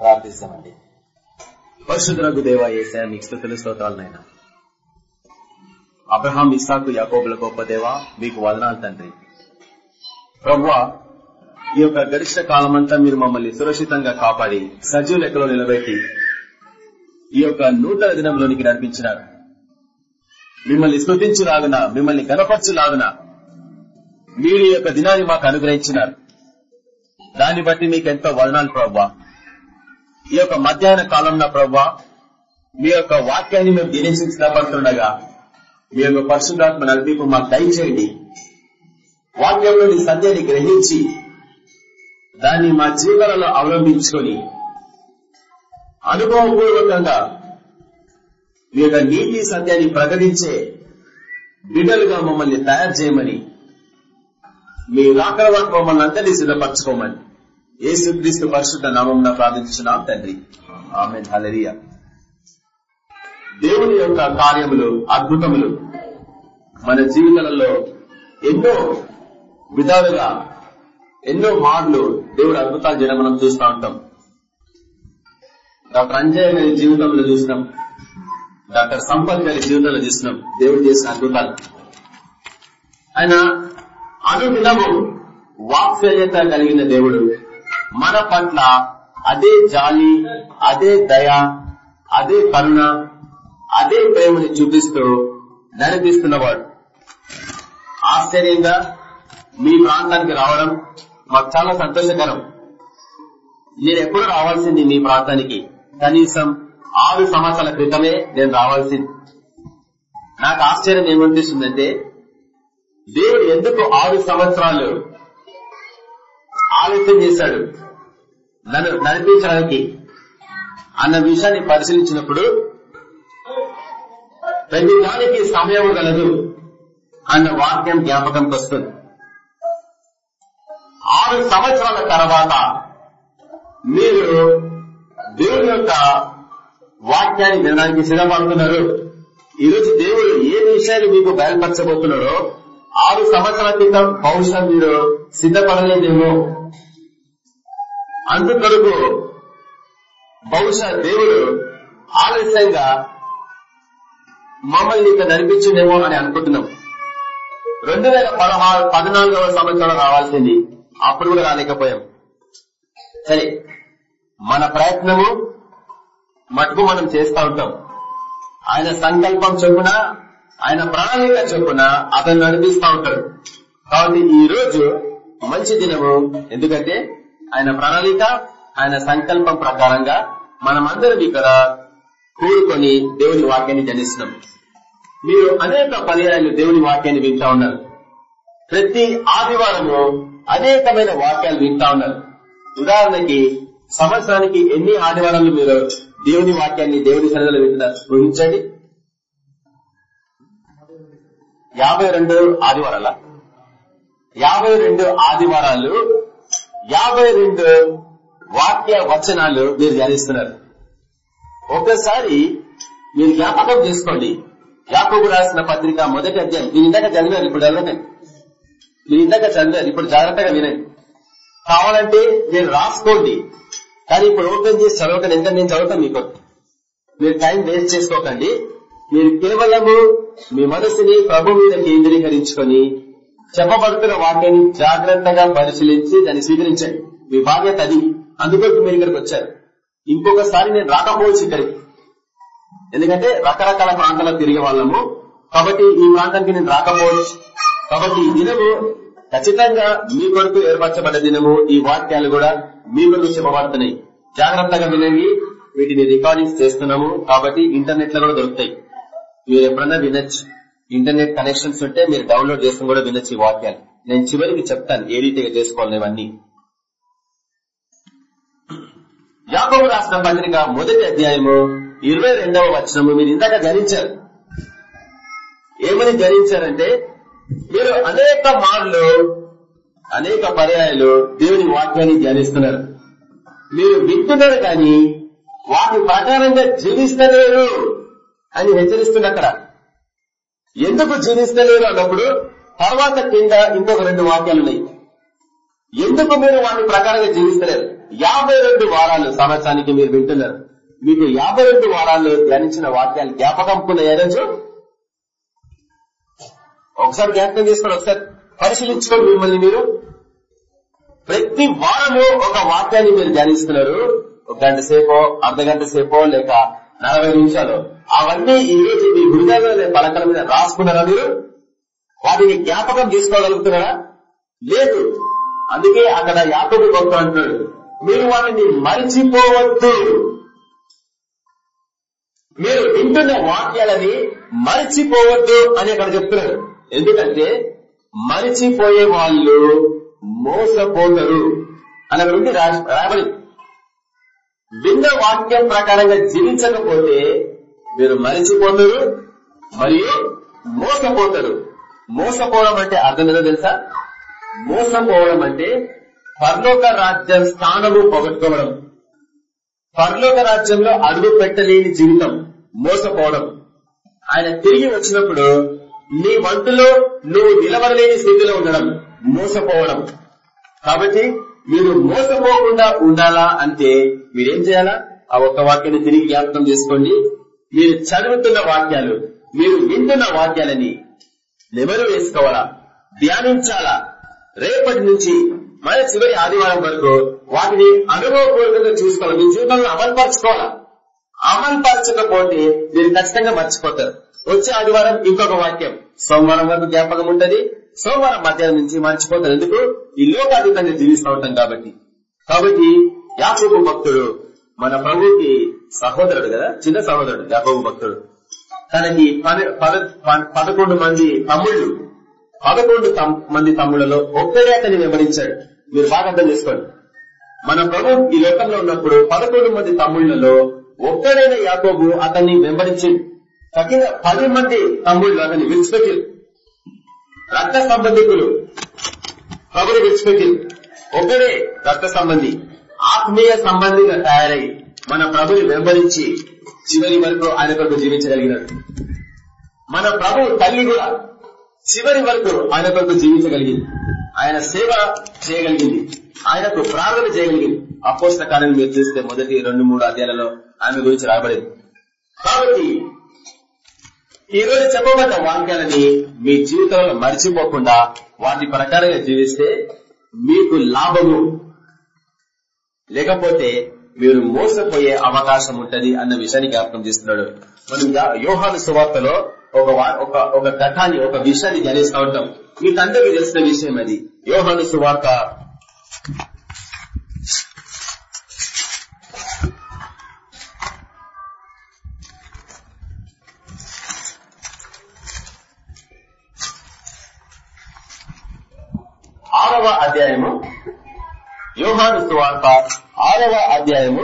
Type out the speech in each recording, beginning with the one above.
ప్రార్థిస్తామండి. పరిశుద్ధులకు దేవ ఏసా మీకు స్థుతులు స్తోత్రాలనైనా అబ్రహాం ఇస్సాకు యాకోబుల గొప్ప దేవ మీకు వదనాలు తండ్రి. ప్రవ్వ ఈ యొక్క గరిష్ట కాలమంతా మీరు మమ్మల్ని సురక్షితంగా కాపాడి సజీవ లెక్కలో నిలబెట్టి ఈ యొక్క నూతన దినంలోనికి నడిపించినారు. మిమ్మల్ని స్థుతించులాగున మిమ్మల్ని గనపరచులాగున మీరు ఈ యొక్క దినాన్ని మాకు అనుగ్రహించినారు. దాన్ని బట్టి మీకు ఎంతో వదనాలు ప్రవ్వా ఈ యొక్క మధ్యాహ్న కాలంలో ప్రభా మీ యొక్క వాక్యాన్ని మేము దినేసి సిద్ధపడుతుండగా మీ యొక్క పరిశుద్ధాత్మ నడిపింపు మాకు దయచేయండి. వాక్యంలోని సత్యాన్ని గ్రహించి దాన్ని మా జీవనాలలో అవలంబించుకొని అనుభవపూర్వకంగా మీ యొక్క నీతి సత్యాన్ని ప్రకటించే బిడ్డలుగా మమ్మల్ని తయారు చేయమని మీ రాకడ మమ్మల్ని అందరినీ సిద్ధపరచుకోమని. యేసుక్రీస్తు పరిశుద్ధ నామం ప్రార్థించున్నాం తండ్రి. ఆమె హలరియా దేవుని యొక్క కార్యములు అద్భుతములు మన జీవితాలలో ఎన్నో విధాలుగా ఎన్నో మార్లు దేవుడు అద్భుతాలు చేయడం మనం చూస్తూ ఉంటాం. డాక్టర్ అంజయ్ గారి జీవితంలో చూసినాం. డాక్టర్ సంపత్ గారి జీవితంలో చూసినాం. దేవుడు చేసిన అద్భుతాలు. ఆయన అనుదినము వాత్సల్యత కలిగిన దేవుడు. మన పట్ల అదే జాలి అదే దయ అదే కరుణ అదే ప్రేమని చూపిస్తూ నడిపిస్తున్నవాడు. ఆశ్చర్యంగా మీ ప్రాంతానికి రావడం మాకు చాలా సంతోషకరం. నేను ఎప్పుడు రావాల్సింది మీ ప్రాంతానికి? కనీసం ఆరు సంవత్సరాల క్రితమే నేను రావాల్సింది. నాకు ఆశ్చర్యం ఏమనిపిస్తుందంటే దేవుడు ఎందుకు ఆరు సంవత్సరాలు ఆలస్యం చేశాడు? నన్ను నడిపించడానికి అన్న విషయాన్ని పరిశీలించినప్పుడు ప్రతి దానికి సమయం గలదు అన్న వాక్యం జ్ఞాపకంకి వస్తుంది. ఆరు సంవత్సరాల తర్వాత మీరు దేవుని యొక్క వాక్యాన్ని వినడానికి సిద్ధపడుతున్నారు ఈరోజు దేవుడు ఏ విషయాన్ని మీకు బయలుపరచబోతున్నాడో ఆరు సంవత్సరాల క్రితం బహుశా మీరు సిద్ధపడలేదేమో. అందుకొరకు బహుశా దేవుడు ఆలస్యంగా మమ్మల్ని ఇక నడిపించిందేమో అని అనుకుంటున్నాం. రెండు వేల పదహారు పద్నాలుగవ సంవత్సరం రావాల్సింది అప్పుడు కూడా రాలేకపోయాం. సరే మన ప్రయత్నము మటుకు మనం చేస్తూ ఉంటాం. ఆయన సంకల్పం చొప్పున ఆయన ప్రణాళిక చొప్పున అతను నడిపిస్తూ ఉంటాడు. కాబట్టి ఈ రోజు మంచి దినము. ఎందుకంటే ఆయన ప్రణాళిక ఆయన సంకల్పం ప్రకారంగా మనమందరం ఇక్కడ కూడుకొని దేవుని వాక్యాన్ని జనిస్తున్నాం. మీరు అనేక పర్యాయాలు దేవుని వాక్యాన్ని వింటా ఉన్నారు. ప్రతి ఆదివారము అనేకమైన వాక్యాలు వింటా ఉన్నారు. ఉదాహరణకి సంవత్సరానికి ఎన్ని ఆదివారాలు మీరు దేవుని వాక్యాన్ని దేవుని సన్నిధిలో వింటున్నారు? ఊహించండి. యాభై రెండు ఆదివారాల? యాభై రెండు ఆదివారాలు యాభై రెండు వాక్య వచనాలు మీరు ధ్యానిస్తున్నారు. ఒకసారి మీరు జ్ఞాపకం చేసుకోండి. యాకబు రాసిన పత్రిక మొదటి అధ్యాయం. మీరు ఇందాక చదివారు ఇప్పుడు చదవండి మీరు ఇందాక చదివారు ఇప్పుడు జాగ్రత్తగా వినండి. కావాలంటే మీరు రాసుకోండి. కానీ ఇప్పుడు ఓపెన్ చేసి చదవకండి. ఎందుకంటే నేను చదువుతాను మీకు. మీరు టైం వేస్ట్ చేసుకోకండి. మీరు కేవలము మీ మనసుని ప్రభు మీద కేంద్రీకరించుకొని చెప్పబడుతున్న వాక్యాన్ని జాగ్రత్తగా పరిశీలించి దాన్ని స్వీకరించండి. మీ బాధ్యత అది. అందుకోసం మీరు ఇక్కడికి వచ్చారు. ఇంకొకసారి నేను రాకపోవచ్చు ఇక్కడికి. ఎందుకంటే రకరకాల ప్రాంతాలకు తిరిగే వాళ్ళము. కాబట్టి ఈ ప్రాంతానికి నేను రాకపోవచ్చు. కాబట్టి ఈ దినము ఖచ్చితంగా మీ కొరకు ఏర్పరచబడ్డ దినము ఈ వాక్యాలు కూడా మీ కొరకు చెప్పబడుతున్నాయి. జాగ్రత్తగా వినేవి వీటిని రికార్డింగ్స్ చేస్తున్నాము. కాబట్టి ఇంటర్నెట్లో కూడా దొరుకుతాయి. మీరు ఎప్పుడన్నా వినొచ్చు. ఇంటర్నెట్ కనెక్షన్స్ ఉంటే మీరు డౌన్లోడ్ చేసుకుని కూడా వినొచ్చు ఈ వాక్యాలు నేను చివరికి చెప్తాను ఏ రీతిగా చేసుకోవాలి ఇవన్నీ. యాకోబు రాసిన పత్రిక మొదటి అధ్యాయము ఇరవై రెండవ వచనము. మీరు ఇందాక ధరించారు ఏమని ధరించారంటే మీరు అనేక మార్లు అనేక పర్యాయాలు దేవుని వాక్యాన్ని ధ్యానిస్తున్నారు. మీరు వింటున్నారు కానీ వాటి ప్రకారంగా జీవిస్తలేరు అని హెచ్చరిస్తుంది అక్కడ ఎందుకు జీవిస్తలేరు అన్నప్పుడు తర్వాత కింద ఇంకొక రెండు వాక్యాలు ఉన్నాయి. ఎందుకు మీరు వాటి ప్రకారంగా జీవిస్తలేరు యాభై రెండు వారాలు సమాజానికి మీరు వింటున్నారు. మీకు యాభై రెండు వారాలు ధ్యానించిన వాక్యాలు జ్ఞాపకం కొన్ని రోజు ఒకసారి జ్ఞాపకం చేసుకోండి ఒకసారి పరిశీలించుకోండి మిమ్మల్ని మీరు ప్రతి వారము ఒక వాక్యాన్ని మీరు ధ్యానిస్తున్నారు. ఒక గంట సేపో అర్ధ గంట సేపో లేక నలభై నిమిషాలు అవన్నీ ఈ రోజు మీ హృదయాల పలకల మీద రాసుకున్నారా మీరు? వాటిని జ్ఞాపకం చేసుకోగలుగుతున్నారా? లేదు. అందుకే అక్కడ యాకబు భక్తుడు అంటున్నాడు మీరు వాటిని మరిచిపోవద్దు. మీరు వింటున్న వాక్యాలని మరిచిపోవద్దు అని అక్కడ చెప్తున్నారు. ఎందుకంటే మరిచిపోయే వాళ్ళు మోసపోతారు అని అక్కడ ఉంది రాబడి విన్న వాక్యం ప్రకారంగా జీవించకపోతే మీరు మరిచిపోతారు మరియు మోసపోతారు. మోసపోవడం అంటే అర్థం ఏదో తెలుసా? మోసపోవడం అంటే పర్లోక రాజ్య స్థానము పొగట్టుకోవడం. పర్లోక రాజ్యంలో అడుగు పెట్టలేని జీవితం మోసపోవడం. ఆయన తిరిగి వచ్చినప్పుడు నీ వంతులో నువ్వు నిలబడలేని స్థితిలో ఉండడం మోసపోవడం. కాబట్టి మీరు మోసపోకుండా ఉండాలా అంటే మీరేం చేయాలా? ఆ ఒక్క వాక్యాన్ని తిరిగి జ్ఞాపకం చేసుకోండి. మీరు చదువుతున్న వాక్యాలు మీరు వింటున్న వాక్యాలని నెమరు వేసుకోవాలా? ధ్యానించాలా? రేపటి నుంచి మన చివరి ఆదివారం వరకు వాటిని అనుభవపూర్వకంగా చూసుకోవాలి? మీ జీవితంలో అమలుపరచుకోవాలా? అమలుపరచకపోతే మీరు ఖచ్చితంగా మర్చిపోతారు. వచ్చే ఆదివారం ఇంకొక వాక్యం. సోమవారం వరకు జ్ఞాపకం ఉంటది. సోమవారం మధ్యాహ్నం నుంచి మర్చిపోతారు. ఎందుకు? ఈ లోకాతీతంగా జీవిస్తూ ఉంటాం కాబట్టి. కాబట్టి యాకోబు భక్తుడు మన ప్రభుకి సహోదరుడు కదా? చిన్న సహోదరుడు యాకోబు భక్తుడు. తనకి పదకొండు మంది తమ్ముళ్ళు. పదకొండు మంది తమ్ముళ్ళలో ఒక్కడే అతన్ని వివరించాడు మీరు బాగా అర్థం చేసుకోండి. మన ప్రభు ఈ లోకంలో ఉన్నప్పుడు పదకొండు మంది తమ్ముళ్ళలో ఒక్కడైన యాకోబు అతన్ని వెంబడించింది తగిన పది మంది తమ్ముళ్ళు అతన్ని విడిచిపెట్టారు. రక్త సంబంధికులు. ప్రభుని విడిచిపెట్టారు ఒకడే రక్త సంబంధి. ఆత్మీయ సంబంధిగా తయారై మన ప్రభుని వెంబడించి చివరి వరకు ఆయన కొరకు జీవించగలిగినాడు. మన ప్రభు తల్లి కూడా చివరి వరకు ఆయన కొరకు జీవించగలిగింది. ఆయన సేవ చేయగలిగింది. ఆయనకు ప్రార్థన చేయగలిగింది. అపోస్త కార్యం మీరు చూస్తే మొదటి రెండు మూడు అధ్యాయాలలో ఆమె గురించి రాబడింది కాబట్టి ఈ రోజు చెప్పబడ్డ వాక్యాలని మీ జీవితంలో మర్చిపోకుండా వాటి ప్రకారంగా జీవిస్తే మీకు లాభము. లేకపోతే మీరు మోసపోయే అవకాశం ఉంటది అన్న విషయాన్ని జ్ఞాపకం చేస్తున్నాడు. మనం యోహాను సువార్తలో ఒక ఒక ఒక ఘటాన్ని ఒక విషయాన్ని ధ్యానిస్తూ ఉంటాం. మీకందరికీ తెలిసిన విషయం అది. యోహాను సువార్త ఆరవ అధ్యాయము. యోహాను సువార్త ఆరవ అధ్యాయము.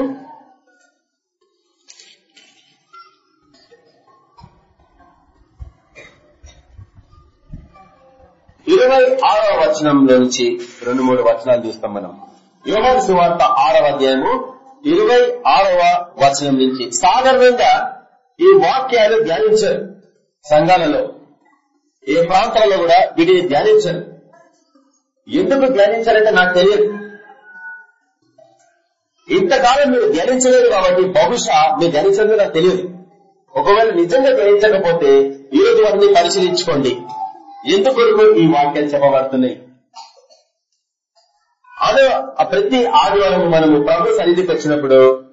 ఇరవై ఆరవ వచనంలో నుంచి రెండు మూడు వచనాలు చూస్తాం మనం. యోహాను సువార్త ఆరవ అధ్యాయము ఇరవై ఆరవ వచనం నుంచి. సాధారణంగా ఈ వాక్యాలు ధ్యానించారు. సంఘాలలో ఏ ప్రాంతాలలో కూడా వీటిని ధ్యానించారు. ఎందుకు ధ్యానించాలంటే నాకు తెలియదు. ఇంతకాలం మీరు ధ్యానించలేదు కాబట్టి బహుశా మీరు ధ్యానించలేదు నాకు తెలియదు. ఒకవేళ నిజంగా గ్రహించకపోతే ఈ రోజు వారిని పరిశీలించుకోండి. ఎందుకొరకు ఈ వాక్యాలు చెప్పబడుతున్నాయి? అదే ప్రతి ఆదివారం మనము ప్రభు సన్నిధికి వచ్చినప్పుడు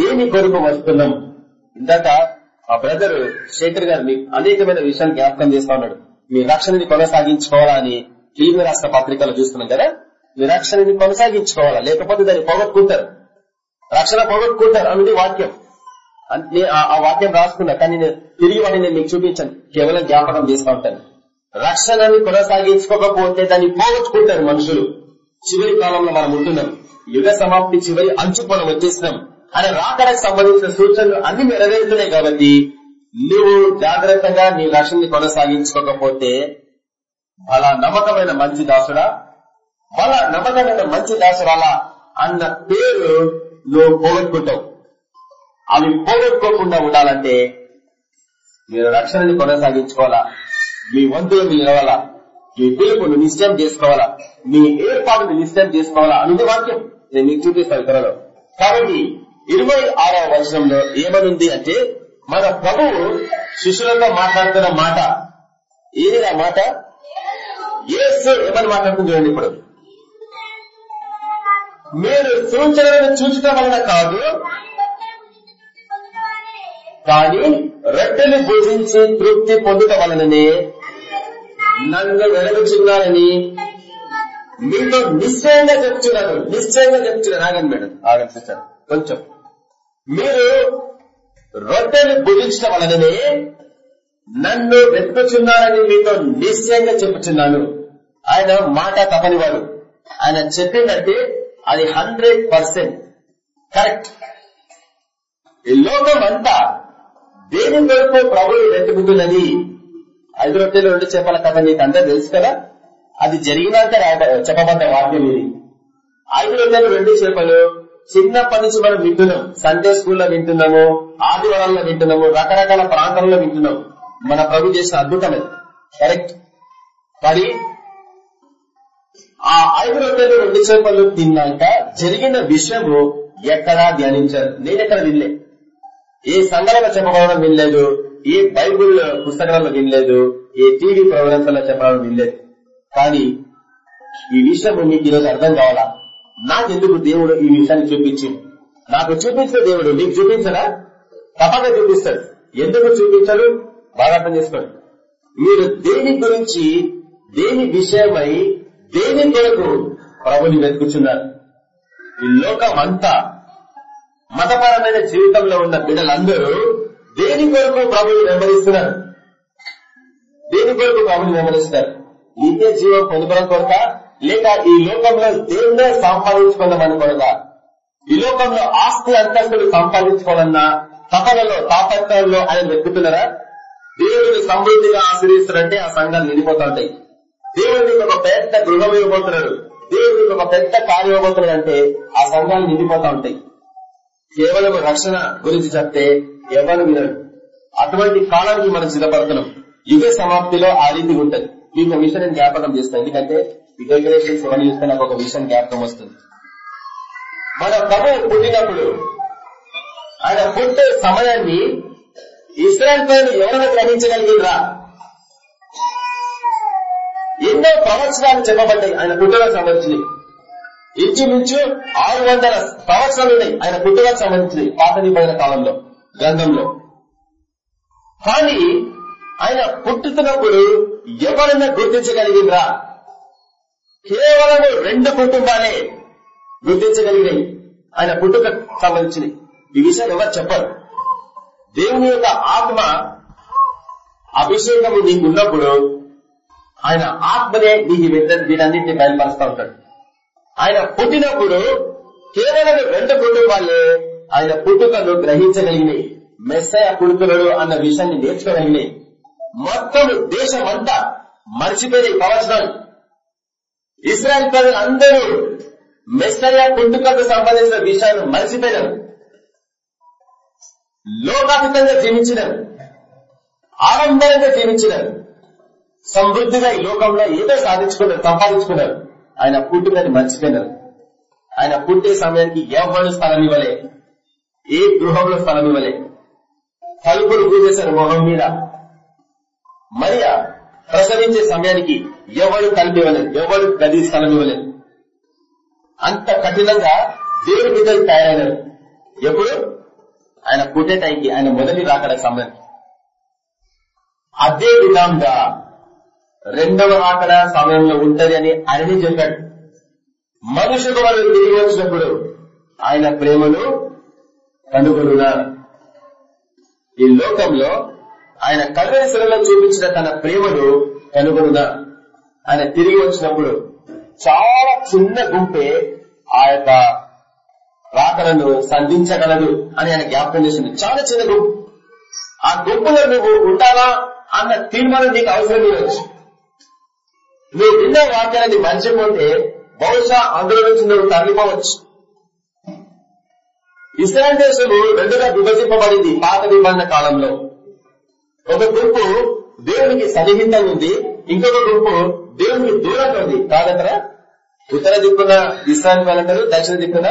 దేని కొరకు వస్తున్నాం? ఇందాక ఆ బ్రదర్ శేఖర్ గారు మీకు అనేకమైన విషయాలు జ్ఞాపకం చేస్తా ఉన్నాడు. మీ రక్షణని కొనసాగించుకోవాలని టీవీ రాసిన పత్రికలు చూస్తున్నాం కదా మీ రక్షణని కొనసాగించుకోవాలా? లేకపోతే దాన్ని పోగొట్టుకుంటారు. రక్షణ పోగొట్టుకుంటారు అనేది వాక్యం. ఆ వాక్యం రాసుకున్నా కానీ నేను తిరిగి వాడిని నేను మీకు చూపించాను. కేవలం జ్ఞాపకం చేస్తూ ఉంటాను. రక్షణని కొనసాగించుకోకపోతే దాన్ని పోగొట్టుకుంటారు మనుషులు. చివరి కాలంలో మనం ఉంటున్నాం. యుగ సమాప్తి చివరి అంచు మనం వచ్చేసినాం. అని రాకడానికి సంబంధించిన సూచనలు అన్ని నెరవేరుతున్నాయి కాబట్టి నువ్వు జాగ్రత్తగా నీ రక్షణని కొనసాగించుకోకపోతే అలా నమ్మకమైన మంచి దాసుడా? బల నమ్మకమైన మంచి దాసురాలా? అన్న పేరు నువ్వు పోగొట్టుకుంటావు. అవి పోగొట్టుకోకుండా ఉండాలంటే మీరు రక్షణని కొనసాగించుకోవాలా? మీ వంతులు మీరు నిలవాలా? మీ పిలుపును నిశ్చయం చేసుకోవాలా? మీ ఏర్పాటును నిశ్చయం చేసుకోవాలా? అనేది వాక్యం. నేను మీకు చూపిస్తాను త్వరలో. కాబట్టి ఇరవై ఆరవ వచనంలో ఏమనుంది అంటే మన ప్రభువు శిష్యులతో మాట్లాడుతున్న మాట. ఏది మాట? ఏసు ఏమని మాట్లాడుతుంది చూడండి ఇప్పుడు మీరు సూచనలను చూచటం వలన కాదు కానీ రొట్టెలు భుజించి తృప్తి పొందుట వలననే నన్ను వెలుగుచున్నారని మీతో నిశ్చయంగా చెప్తున్నాను. నిశ్చయంగా చెప్తున్నాను. ఆగండి మేడం. ఆగండి సిస్టర్. కొంచెం. మీరు రొట్టెలు భుజించడం వలననే నన్ను వెతుకుచున్నారని మీతో నిశ్చయంగా చెప్పుచున్నాను. ఆయన మాట తప్పనివాడు. ఆయన చెప్పిందంటే అది హండ్రెడ్ పర్సెంట్ కరెక్ట్. ఈ లోకం అంతా దేని వరకు ప్రభు వెతుకుతున్నది ఐదు రొట్టెలు రెండు చెప్పాల కథ నీకు అందరూ తెలుసు కదా? అది జరిగినాక చెప్పబడ్డ వాక్యం ఇది. ఐదు రొట్టెలు రెండు చేపలు చిన్నప్పటి నుంచి మనం వింటున్నాం. సండే స్కూల్లో వింటున్నాము ఆదివారాల్లో వింటున్నాము రకరకాల ప్రాంతాల్లో వింటున్నాం. మన ప్రభు చేసిన అద్భుతం కరెక్ట్. మరి ఆ ఐదు రొట్టెలు రెండు చేపలు తిన్నాక జరిగిన విషయము ఎక్కడా ధ్యానించారు. నేను ఎక్కడ వినలే. ఏ సంఘాలలో చెప్పబడడం వినలేదు. ఏ బైబుల్ పుస్తకాలలో వినలేదు. ఏ టీవీ ప్రోగ్రామ్స్లో చెప్పడం వినలేదు. కానీ ఈ విషయం మీకు ఈరోజు అర్థం కావాలా? నాకెందుకు దేవుడు ఈ విషయాన్ని చూపించింది నాకు చూపించిన దేవుడు నీకు చూపించడా? తప్పగా చూపిస్తాడు. ఎందుకు చూపించాడు? బాగా అర్థం చేసుకోండి. మీరు దేని గురించి దేని విషయమై దేని కొరకు ప్రభుని వెతుకుచున్నారు? ఈ లోకం అంతా మతపరమైన జీవితంలో ఉన్న బిడ్డలందరూ దేని కొరకు ప్రభుని వెంబడిస్తున్నారు? దేని కొరకు ప్రభుని వెంబడిస్తున్నారు? నిత్య జీవం పొందుకోవడం కొరక లేక ఈ లోకంలో దేవుడే సంపాదించుకుందామని కొరక ఈ లోకంలో ఆస్తి అంతస్తులు సంపాదించుకోవాలన్నా తపనలో తాపత్రంలో ఆయన వెతుకుతున్నారా? దేవుడిని సమృద్ధిగా ఆశ్రయిస్తారంటే ఆ సంఘాలు నిండిపోతా ఉంటాయి దేవుడికి ఒక పెద్ద గృహం ఇవ్వబోతున్నాడు దేవుడికి ఒక పెద్ద కార్యం ఇవ్వబోతున్నాడు అంటే ఆ సంఘాలు నిండిపోతా ఉంటాయి. కేవలం రక్షణ గురించి చెప్తే ఎవరు వినరు. అటువంటి కాలానికి మనం సిద్ధపడుతున్నాం. యుగ సమాప్తిలో ఆ రీతి ఉంటుంది. మీకు ఒక విషయం జ్ఞాపకం చేస్తాను ఎందుకంటే ఈ డెకరేషన్స్ చూస్తే నాకు ఒక విషయం జ్ఞాపకం వస్తుంది. మన ప్రభు పుట్టినప్పుడు ఆయన పుట్టే సమయాన్ని ఇస్రాయల్ పేరు ఎవరైనా గ్రహించగలిగినరా? ఎన్నో ప్రవచనాలు చెప్పబడ్డాయి ఆయన పుట్టుకకు సంబంధించినవి ఇంచుమించు ఆరు వందల ప్రవచనాలు ఉన్నాయి ఆయన పుట్టుకకు సంబంధించినవి పాత నిబంధన కాలంలో గ్రంథంలో. కానీ ఆయన పుట్టుతున్నప్పుడు ఎవరైనా గుర్తించగలిగిందా కేవలం రెండు కుటుంబాలే గుర్తించగలిగినాయి. ఆయన పుట్టుక సంబంధించినవి ఈ విషయాలు ఎవరు చెప్పరు. దేవుని యొక్క ఆత్మ అభిషేకము నీకు ఉన్నప్పుడు ఆయన ఆత్మనే నీకు వీట- వీటన్నిటిని బయలుపరుస్తూ ఉంటాడు. ఆయన పుట్టినప్పుడు కేవలం రెండు కుటుంబాలే ఆయన పుట్టుకను గ్రహించగలిగినాయి మెస్సయ పుడుతున్నాడు అన్న విషయాన్ని నేర్చుకోగలిగినాయి మొత్తం దేశం అంతా మర్చిపోయి ప్రవచనాలు ఇస్రాయల్ ప్రజలు అందరూ మెస్సయ పుట్టుకకు సంబంధించిన విషయాలు మర్చిపోయినారు. లోకాతీతంగా జీవించినారు. ఆడంబరంగా జీవించినారు. సమృద్ధిగా ఈ లోకంలో ఏదో సాధించుకున్నారు సంపాదించుకున్నారు ఆయన పుట్టుకని మర్చిపోయినారు. ఆయన పుట్టే సమయానికి ఎవరు స్థలం ఇవ్వలే ఏ గృహంలో స్థలం ఇవ్వలే. తలుపులు పూజేశారు మొహం మీద మరియా ప్రసవించే సమయానికి ఎవరు తలుపు ఇవ్వలేదు ఎవరు గది స్థలం ఇవ్వలేదు అంత కఠినంగా దేవుడి బిడ్డలు తయారైనారు. ఎప్పుడు? ఆయన పుట్టే టైంకి ఆయన మొదటి రాకడానికి సమయం. అదే విధంగా రెండవ ఆకడ సమయంలో ఉంటది అని ఆయన చెప్పాడు. మనుషు వాళ్ళు తిరిగి వచ్చినప్పుడు ఆయన ప్రేమను కనుగొనుగా ఈ లోకంలో ఆయన కల్వరిశిలలో చూపించిన తన ప్రేమను కనుగొనుగా ఆయన తిరిగి వచ్చినప్పుడు చాలా చిన్న గుంపే ఆ యొక్క రాకలను సంధించగలదు అని ఆయన జ్ఞాపకం చేసింది. చాలా చిన్న గుంపు. ఆ గుంపులో నువ్వు ఉంటావా అన్న తీర్మానం నీకు అవసరం ఇవ్వచ్చు నువ్వు విన్న వాక్యాన్ని మర్చిపోతే బహుశా అందులో నుంచి నువ్వు తరలిపోవచ్చు. ఇస్రాయల్ దేశము రెండుగా విభజింపబడింది పాత నిబంధన కాలంలో. ఒక గుంపు దేవునికి సన్నిహితంగా ఉంది ఇంకొక గుంపు దేవునికి దూరంగా ఉంది. కాదక్కడ ఉత్తర దిక్కున ఇస్రాయల్ వాళ్ళంటారు దక్షిణ దిక్కున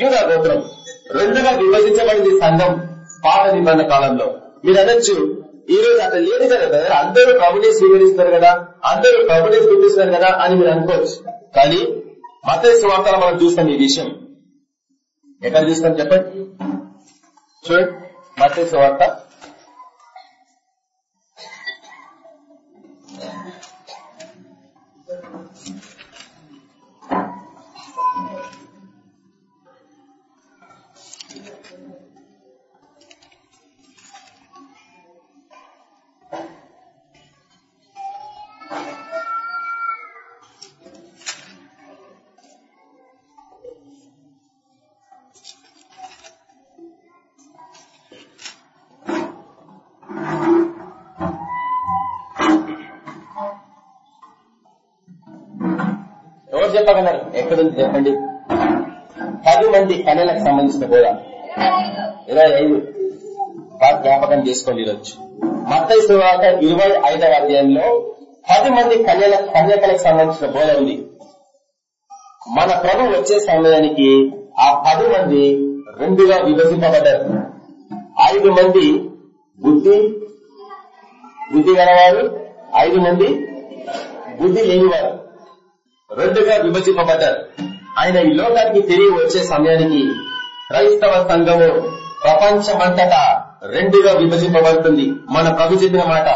యూదా గోత్రం. రెండుగా విభజించబడింది సంఘం పాత నిబంధన కాలంలో. మీరు అనొచ్చు ఈ రోజు అట్లా లేదు కదా బ్రదర్? అందరూ ప్రభుని స్వీకరిస్తారు కదా? అందరూ ప్రభుని చూపిస్తున్నారు కదా అని మీరు అనుకోవచ్చు. కానీ మత స్వార్థాలు మనం చూస్తాం ఈ విషయం. ఎక్కడ చూస్తాం చెప్పండి? చూడండి. మత స్వార్థ ఎవరు చెప్పగలరు ఎక్కడుంది చెప్పండి. పది మంది కన్యలకు సంబంధించిన బోధ ఇరవై ఐదు బాగా జ్ఞాపకం చేసుకోండి ఈరోజు. మత సువార్త ఇరవై ఐదవ అధ్యాయంలో పది మంది కన్యల కన్యకలకు సంబంధించిన బోధ ఉంది. మన ప్రభు వచ్చే సమయానికి ఆ పది మంది రెండుగా విభజింపబడ్డారు. ఐదు మంది బుద్ధి బుద్ధి గలవారు ఐదు మంది బుద్ధి లేనివారు. రెండుగా విభజింపబడ్డారు. ఆయన ఈ లోకానికి తిరిగి వచ్చే సమయానికి క్రైస్తవ సంఘము ప్రపంచమంతటా రెండుగా విభజింపబడుతుంది. మన ప్రభు చెప్పిన మాట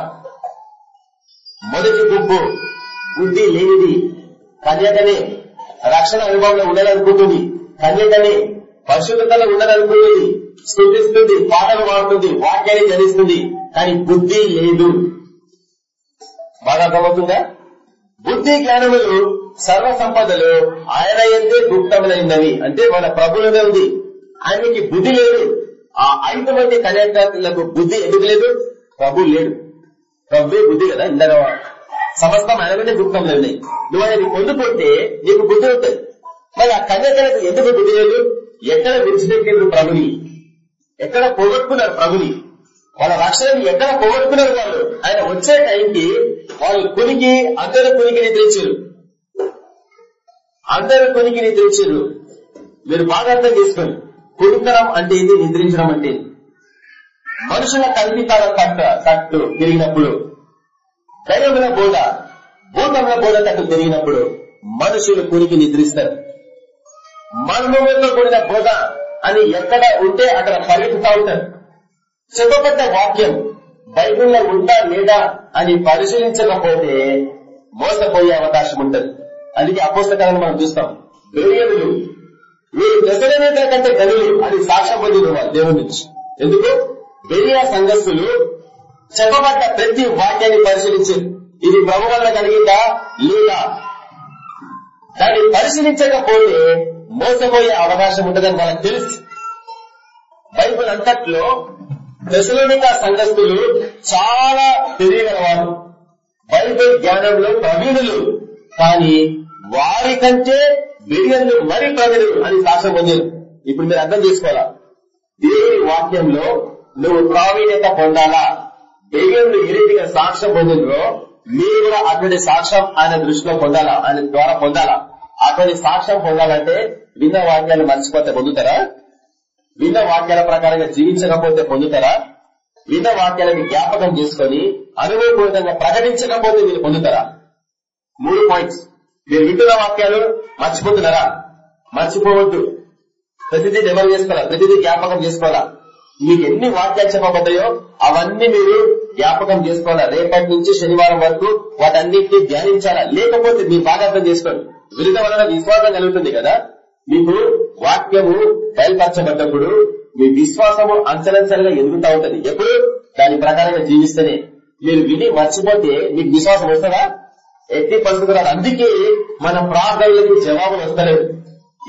మొదటి గుంపు బుద్ధి లేనిది కన్యకనే రక్షణ అనుభవంలో ఉండాలనుకుంటుంది. కన్యకనే పరిశుభ్రతలో ఉండాలనుకుంటుంది. స్థుతిస్తుంది పాటలు పాడుతుంది వాక్యాన్ని జరిస్తుంది కానీ బుద్ధి లేదు. బాగా అర్థమవుతుందా? బుద్ధి జ్ఞానములు సర్వ సంపదలు ఆయన ఎందే గుప్తములైనవి. అంటే మన ప్రభులనే ఉంది. ఆయనకి బుద్ధి లేదు. ఆ ఐదు మంది కన్యాకులకు బుద్ధి ఎందుకు లేదు? ప్రభు లేడు. ప్రభు బుద్ధి కదా ఇందర సమస్తం ఆయన మీద గుప్తంలో ఉన్నాయి. నువ్వు అనేది పొందుకుంటే నీకు బుద్ధి ఉంటుంది. మరి ఆ కన్యాకులకు ఎందుకు బుద్ధి లేదు? ఎక్కడ విడిచిపెట్టిండ్రు ప్రభుని? ఎక్కడ పోగొట్టుకున్నారు ప్రభుని? వాళ్ళ రక్షణని ఎక్కడ పోగొట్టుకున్నారు వాళ్ళు? ఆయన వచ్చే టైంకి వాళ్ళు కునికి అందరూ కునికి నిద్రించారు అందరూ కొనికి నిద్రించారు. మీరు బాగా అర్థం చేసుకోండి. కునికరం అంటే ఇది నిద్రించడం అంటే మనుషుల కల్పితాల తట్ట తట్టు తిరిగినప్పుడు దైవముల బోధ భూతముల బోధ తట్టు తిరిగినప్పుడు మనుషులు కొనికి నిద్రిస్తారు. మర్మములతో కూడిన బోధ అని ఎక్కడ ఉంటే అక్కడ పరిగెత్తుతా ఉంటారు. చెప్పబడ్డ వాక్యం బైబిల్లో ఉందా లేదా అని పరిశీలించకపోతే మోసపోయే అవకాశం ఉంటుంది. అందుకే అపోస్తకాలను మనం చూస్తాం. బెరియలు వీరు దశరవేతల కంటే గనులు అని సాక్ష్యం పొందిన వాళ్ళు నుంచి. ఎందుకు? బెరియా సంఘస్సులు చెప్పబడ్డ ప్రతి వాక్యాన్ని పరిశీలించారు. ఇది ప్రభు వల్ల కలిగిందా? లేదా? దాన్ని పరిశీలించకపోతే మోసపోయే అవకాశం ఉంటుందని మనకు తెలుసు. బైబుల్ అంతట్లో దశలోనిక సంఘస్థులు చాలా తెలియగలవారు బైబిల్ జ్ఞానంలో ప్రవీణులు. కానీ వారి కంటే బిడియన్లు మరి ప్రజలు అని సాక్ష్యం పొందారు. ఇప్పుడు మీరు అర్థం చేసుకోవాలా? దేవుని వాక్యంలో నువ్వు ప్రావీణ్యత పొందాలా? బిడియన్లు ఏ రీతిగా సాక్ష్యం పొందినో మీరు కూడా అటువంటి సాక్ష్యం ఆయన దృష్టిలో పొందాలా? ఆయన ద్వారా పొందాలా? అటువంటి సాక్ష్యం పొందాలంటే విన్న వాక్యాలు మర్చిపోతే పొందుతారా? విన్న వాక్యాల ప్రకారంగా జీవించకపోతే పొందుతారా? విన్న వాక్యాలను జ్ఞాపకం చేసుకొని అనుభవపూర్వకంగా ప్రకటించకపోతే మీరు పొందుతారా? మూడు పాయింట్స్ మీరు వింటున్న వాక్యాలు మర్చిపోతున్నారా? మర్చిపోవద్దు. ప్రతిదీ నెమరు చేసుకోవాలా? ప్రతిదీ జ్ఞాపకం చేసుకోవాలా? మీకు ఎన్ని వాక్యాలు చెప్పబడ్డాయో అవన్నీ మీరు జ్ఞాపకం చేసుకోవాలా? రేపటి నుంచి శనివారం వరకు వాటన్నిటిని ధ్యానించాలా? లేకపోతే మీ బాగా అర్థం చేసుకోండి. విరుద్ధ వలన విశ్వాసం కలుగుతుంది కదా? మీకు వాక్యము బయలుపరచబడ్డప్పుడు మీ విశ్వాసము అంచలంచలుగా ఎదుగుతా ఉంటుంది. ఎప్పుడు? దాని ప్రకారంగా జీవిస్తేనే. మీరు విని మర్చిపోతే మీకు విశ్వాసం వస్తుందా? ఎత్తి పరిస్థితులు అందుకే మన ప్రార్థనలకు జవాబులు వస్తలేవు.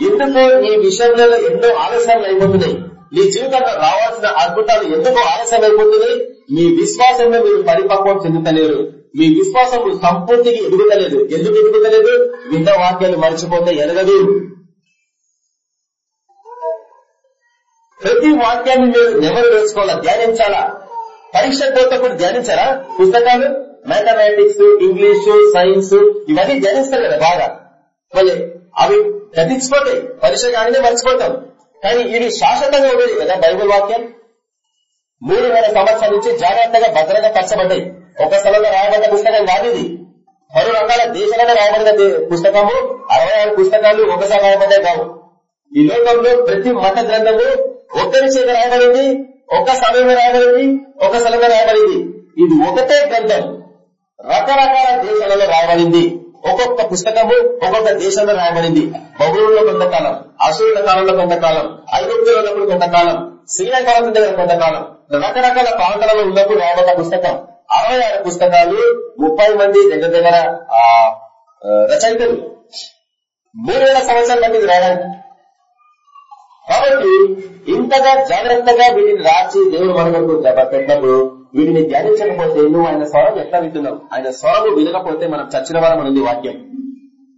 ఎందుకు ఈ విషయంలో ఎన్నో ఆలస్యాలు అయిపోతున్నాయి. మీ జీవితంలో రావాల్సిన అద్భుతాలు ఎందుకు ఆలస్యం అయిపోతున్నాయి. మీ విశ్వాసంలో మీరు పరిపక్వం చెందుతలేరు. మీ విశ్వాసం సంపూర్తికి ఎదుగుతలేదు. ఎందుకు ఎదుగుతలేదు? విన్న వాక్యాలు మర్చిపోతే ఎరగదు. ప్రతి వాక్యాన్ని మీరు నెమరు వేసుకోవాలా? ధ్యానించాలా? పరీక్ష పోతప్పుడు ధ్యానించారా? పుస్తకాలు? మ్యాథమెటిక్స్ ఇంగ్లీషు సైన్స్ ఇవన్నీ ధ్యానిస్తారు కదా బాగా. మళ్ళీ అవి గతించిపోతాయి పరీక్ష కానీ మర్చిపోతాం. కానీ ఇవి శాశ్వతంగా ఉండేది కదా బైబుల్ వాక్యం? మూడు వేల సంవత్సరాల నుంచి జాగ్రత్తగా భద్రంగా పరచబడ్డాయి ఒక స్థలంలో రాయబడ్డ పుస్తకం కాదు ఇది. మరో రకాల దేశాలలో రాయబడిన పుస్తకము అరవై ఆరు పుస్తకాలు ఒకసారి రాయబడ్డాయి కావు. ఈ లోకంలో ప్రతి మత గ్రంథము ఒక్కరి చేత రాయబడింది ఒక్క సమయంలో రాయబడింది ఒక స్థలంలో రాయబడింది. ఇది ఒకటే గ్రంథం. రకరకాల దేశాలలో రాయబడింది. ఒక్కొక్క పుస్తకము ఒక్కొక్క దేశంలో రాయబడింది. బహుళంలో కొంతకాలం అసూరుల కాలంలో కొంతకాలం ఐగుప్తులో ఉన్నప్పుడు కొంతకాలం శ్రీలంకాలం దగ్గర కొంతకాలం. రకరకాల ప్రాంతాలలో ఉన్నప్పుడు రాయబడ్డ పుస్తకం. అరవై ఆరు పుస్తకాలు ముప్పై మంది దగ్గర దగ్గర ఆ, రచయితలు. మూడు వేల సంవత్సరాల మంది రాయడానికి కాబట్టి ఇంతగా జాగ్రత్తగా వీటిని రాసి దేవుడు మనకు పెట్టినప్పుడు వీటిని ధ్యానించకపోతే నువ్వు ఆయన స్వరం ఎట్లా వింటున్నావు? ఆయన స్వరము వినకపోతే మనం చచ్చిన వారం ఉంది వాక్యం.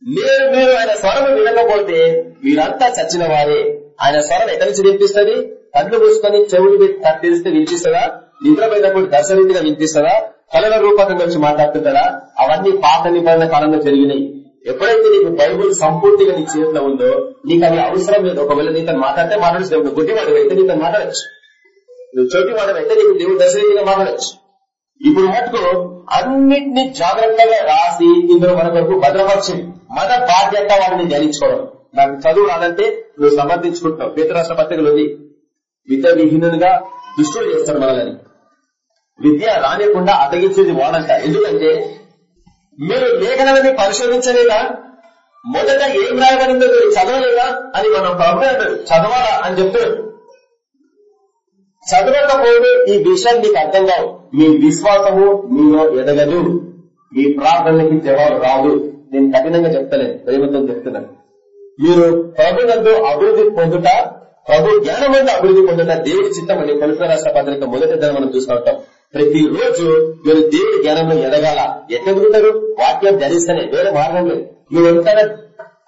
మీరు మీరు ఆయన స్వరము వినకపోతే మీరంతా చచ్చిన వారే. ఆయన స్వరం ఎక్కడి నుంచి వినిపిస్తుంది? కళ్ళు మూసుకొని చెవులు పెట్టి తెరిస్తే వినిపిస్తుందా? నిద్రపోయినప్పుడు దర్శనరీతిగా వినిపిస్తుందా? కళల రూపకంగా వచ్చి మాట్లాడుతుంటారా అవన్నీ పాత నిబంధన కాలంలో జరిగినాయి. ఎప్పుడైతే నీకు బైబుల్ సంపూర్తిగా నీ చేతిలో ఉందో నీకు అది అవసరం లేదు. ఒకవేళ నీతో మాట్లాడితే మాట్లాడచ్చు. గుడ్డివాడు అయితే నీతో మాట్లాడచ్చు. నువ్వు చోటివాడు అయితే నీకు దేవుడు దర్శనరీతిగా మాట్లాడచ్చు ఇప్పుడు మటుకు అన్నిటినీ జాగ్రత్తగా రాసి ఇందులో మన వరకు భద్రపరిచి మన బాధ్యత వాటిని ధ్యానించుకోవడం. నాకు చదువు రాదంటే నువ్వు సమర్థించుకుంటున్నావు. పేతరాష్ట్ర పత్రికలు ఉంది. విద్య విహీనులుగా దుష్టులు చేస్తాడు మనల్ని. విద్య రానియకుండా అతగించేది వాడంట. ఎందుకంటే మీరు లేఖనాన్ని పరిశోధించలేదా? మొదట ఏం రాయబడిందో మీరు చదవలేదా? అని మనం ప్రభు చదవాలా అని చెప్తున్నాడు చదవకపోతే ఈ విషయం మీకు అర్థం కావు మీ విశ్వాసము మీలో ఎదగదు. మీ ప్రార్థనకి జవాబు రాదు. నేను కఠినంగా చెప్తలేను. ప్రేమతో చెప్తున్నాను. మీరు ప్రభునందు అభివృద్ధి పొందుట ప్రభు జ్ఞానమందు అభివృద్ధి పొందుట దేవుడి చిత్తం అని పవిత్ర రాష్ట్ర పత్రిక మొదటి దిన మనం చూసుకుంటాం ప్రతి రోజు మీరు దేవుడి జ్ఞానంలో ఎదగాల? ఎట్లా ఎదుగుతారు? వాక్యం ధరిస్తేనే. వేరే మార్గం లేదు. మీరు ఎంత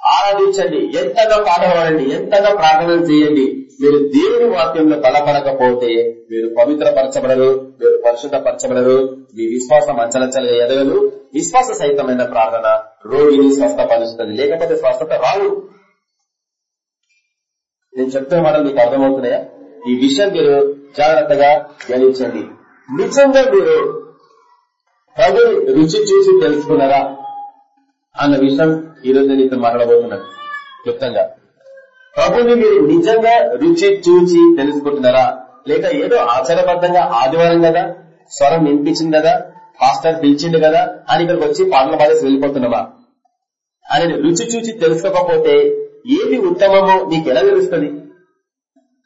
ఆరాధించండి. ఎంతగా పాట పాడండి ఎంతగా ప్రార్థన చేయండి. మీరు దేవుని వాక్యంలో బలపడకపోతే మీరు పవిత్రపరచబడరు మీరు పరిశుద్ధపరచబడరు. మీ విశ్వాసం అంచలంచల ఎదగదు. విశ్వాస సహితమైన ప్రార్థన రోగిని స్వస్థపరుస్తుంది. లేకపోతే స్వస్థత రాదు. నేను చెప్తున్న మాట మీకు అర్థమవుతున్నాయా? ఈ విషయం మీరు జాగ్రత్తగా గణించండి నిజంగా మీరు ప్రభు రుచి చూసి తెలుసుకున్నారా? అన్న విషయం ఈ రోజు నేను ఇక్కడ మాట్లాడబోతున్నాను. క్లుప్తంగా. ప్రభుని మీరు నిజంగా రుచి చూచి తెలుసుకుంటున్నారా? లేక ఏదో ఆచారబద్ధంగా ఆదివారం కదా స్వరం వినిపించింది కదా పాస్టర్ పిలిచిండు కదా అని ఇక్కడికి వచ్చి పాటలు పాడేసి వెళ్ళిపోతున్నావా అని రుచి చూచి తెలుసుకోకపోతే ఏది ఉత్తమమో నీకు ఎలా తెలుస్తుంది?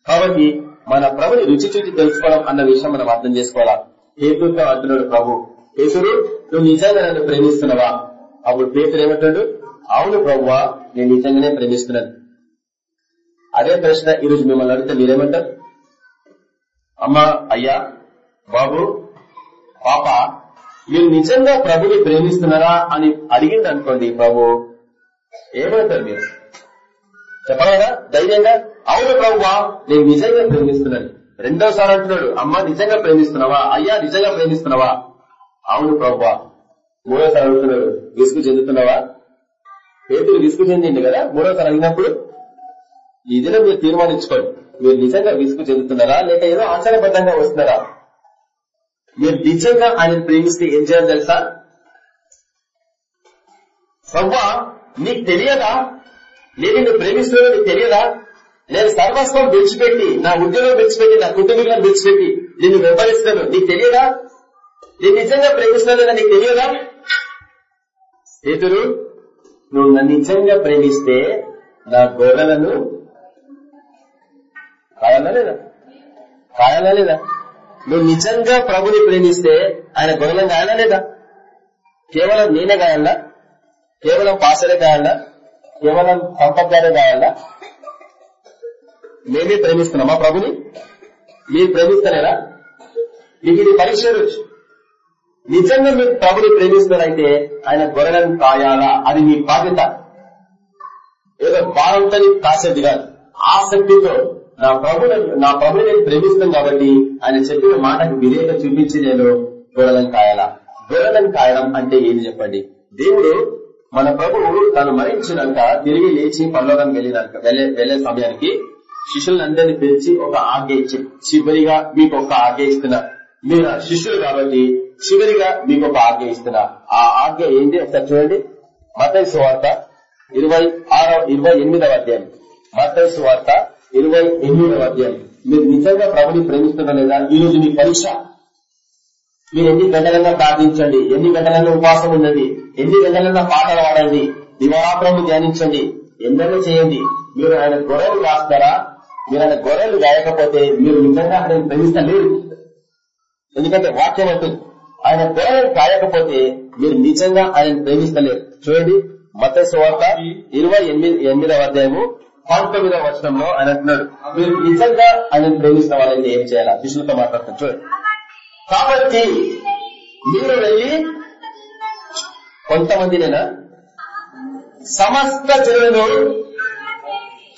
కాబట్టి మన ప్రభుని రుచి చూచి తెలుసుకోవడం అన్న విషయం మనం అర్థం చేసుకోవాలా? హేతుతో అంటున్నాడు ప్రభు. పేతుడు నువ్వు నిజంగా నన్ను ప్రేమిస్తున్నావా? అప్పుడు పేతుడు ఏమంటాడు? అవును ప్రభువా నేను నిజంగానే ప్రేమిస్తున్నాను. అదే ప్రశ్న ఈ రోజు మిమ్మల్ని అడిగితే మీరేమంటారు? అమ్మా అయ్యా బాబు పాప మీరు నిజంగా ప్రభుని ప్రేమిస్తున్నారా అని అడిగింది అనుకోండి ప్రభు. ఏమంటారు మీరు? చెప్పలేదా ధైర్యంగా? అవును ప్రభువా నేను నిజంగా ప్రేమిస్తున్నాను. రెండోసారి అంటున్నాడు అమ్మ నిజంగా ప్రేమిస్తున్నావా? అయ్యా నిజంగా ప్రేమిస్తున్నావా? అవును ప్రభువా మూడోసారి అడుగుతున్నాడు విసుగు చెందుతున్నావా? పేతులు విసుగు చెందింది కదా మూడోసారి అడిగినప్పుడు ఈ మీరు తీర్మానించుకోండి. మీరు నిజంగా విసుగు చెందుతున్నారా లేక ఏదో ఆచారబద్ధంగా వస్తున్నారా? మీరు నిజంగా ఆయన ప్రేమిస్తే ఏం చేయాలి తెలుసా? ప్రవ్వా నీకు తెలియదా? నేను నిన్ను ప్రేమిస్తున్నా నీకు తెలియదా? నేను సర్వస్వం విడిచిపెట్టి నా ఉద్యోగం విడిచిపెట్టి నా కుటుంబీకులను విడిచిపెట్టి నిన్ను వెంబడిస్తున్నాను. నీకు తెలియదా? నేను నిజంగా ప్రేమిస్తున్నానని నీకు తెలియదా? పేతురు నువ్వు నన్ను నిజంగా ప్రేమిస్తే నా గొర్రెలను కాయాలా లేదా? కాయాలా లేదా? నువ్వు నిజంగా ప్రభుని ప్రేమిస్తే ఆయన గొర్రెలను కాయాలా లేదా? కేవలం నేనే కాయాలా కేవలం పాసరే కాయాలా కేవలం సంపద్గారే కాయాలా మేమే ప్రేమిస్తున్నామా ప్రభుని? మీరు ప్రేమిస్తలేరా? మీకు ఇది పరీక్ష రోజు. నిజంగా మీరు ప్రభుని ప్రేమిస్తున్నారైతే ఆయన గొర్రెలను కాయాలా? అది మీ బాధ్యత. ఏదో భారంతో కాసేది కాదు ఆసక్తితో నా ప్రభు నా ప్రభుని నేను ప్రేమిస్తాను కాబట్టి ఆయన చెప్పిన మాటకు విధేయత చూపించి నేను గొర్రెలను కాయాలా? గొర్రెలను కాయడం అంటే ఏది చెప్పండి? దేవుడు మన ప్రభువు తను మరణించినాక తిరిగి లేచి పరలోకానికి వెళ్ళినాక వెళ్ళే వెళ్ళే సమయానికి శిష్యులందరినీ పిలిచి ఒక ఆజ్ఞ ఇచ్చి చివరిగా మీకు ఒక ఆజ్ఞ ఇస్తున్నారు మీరు శిష్యులు కాబట్టి చివరిగా మీకు ఒక ఆజ్ఞ ఇస్తున్నా. ఆ ఆజ్ఞ ఏంటి? ఒకసారి చూడండి. మతై సువార్త ఇరవై ఆరో ఇరవై ఎనిమిదవ అధ్యాయం. మతై సువార్త ఇరవై ఎనిమిదవ అధ్యాయం. మీరు నిజంగా ప్రభుని ప్రేమిస్తున్నా లేదా? ఈ రోజు మీ పరీక్ష. మీరు ఎన్ని గంటలన్నా ప్రార్థించండి. ఎన్ని గంటలన్నా ఉపవాసం ఉండండి. ఎన్ని గంటలన్నా పాటలు పాడండి. దివారాత్రము ధ్యానించండి. ఎందరో చేయండి. మీరు ఆయన గొర్రెలు రాస్తారా మీరు ఆయన గొర్రెలు గాయకపోతే మీరు నిజంగా ఆయన ప్రేమిస్తలేరు. ఎందుకంటే వాక్యం అంటుంది ఆయన ప్రేమ కాయకపోతే మీరు నిజంగా ఆయన ప్రేమిస్తలేరు. చూడండి మత సువార్త ఇరవై ఎనిమిది ఎనిమిదవ అధ్యాయము పంతొమ్మిదవ వచనంలో ఆయన అంటున్నాడు. మీరు నిజంగా ఆయన ప్రేమిస్తున్న వాళ్ళని ఏం చేయాలా? విష్ణుతో మాట్లాడుతున్నారు చూడండి. కాబట్టి మీరు వెళ్ళి కొంతమందినేనా సమస్త జనులను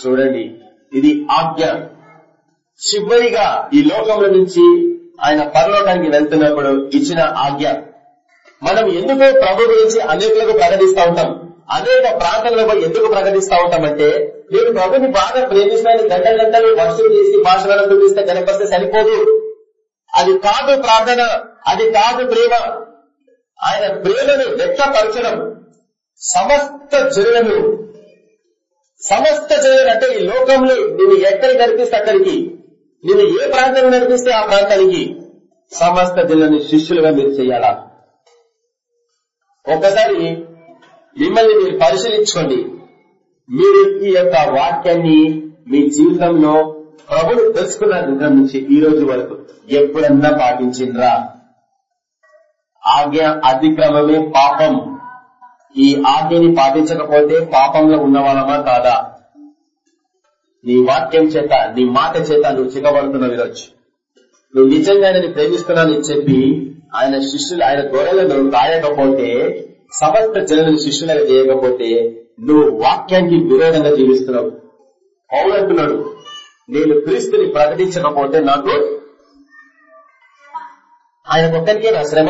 చూడండి. ఇది ఆజ్ఞ. చివరిగా ఈ లోకంలో నుంచి ఆయన పరలోకానికి వెళ్తున్నప్పుడు ఇచ్చిన ఆజ్ఞ. మనం ఎందుకు ప్రభు గురించి అనేకులకు ప్రకటిస్తూ ఉంటాం. అనేక ప్రాంతాలలో ఎందుకు ప్రకటిస్తూ ఉంటామంటే నేను ప్రభుని బాగా ప్రేమిస్తాను గంటలు గంటలు వర్షం చేసి భాషలను చూపిస్తే కనిపిస్తే సరిపోదు. అది కాదు ప్రార్థన అది కాదు ప్రేమ. ఆయన ప్రేమను వ్యక్తపరచడం సమస్త జనులను సమస్త జనులను అంటే ఈ లోకంలో నువ్వు ఎక్కడ కనిపిస్తే అక్కడికి నువ్వు ఏ ప్రాంతంలో నడిపిస్తే ఆ ప్రాంతానికి సమస్త జిల్లని శిష్యులుగా మీరు చేయాలా? ఒక్కసారి మిమ్మల్ని మీరు పరిశీలించుకోండి. మీరు ఈ యొక్క వాక్యాన్ని మీ జీవితంలో ప్రభుడు తెలుసుకున్న దగ్గర నుంచి ఈ రోజు వరకు ఎప్పుడన్నా పాటించిండ్రా? ఆజ్ఞ అతిక్రమమే పాపం. ఈ ఆజ్ఞని పాటించకపోతే పాపంలో ఉన్న వాళ్ళమా కాదా? నీ వాక్యం చేత నీ మాట చేత నువ్వు చిక్కబడుతున్నావు ఈరోజు నువ్వు నిజంగా ఆయనని ప్రేమిస్తున్నానని చెప్పి ఆయన శిష్యులు ఆయన గొర్రెలను కాయకపోతే సమస్త జనులను శిష్యులుగా చేయకపోతే నువ్వు వాక్యానికి విరోధంగా జీవిస్తున్నావు. పౌలు నేను క్రీస్తుని ప్రకటించకపోతే నాకు ఆయన ఒక్కరికే నా శ్రమ?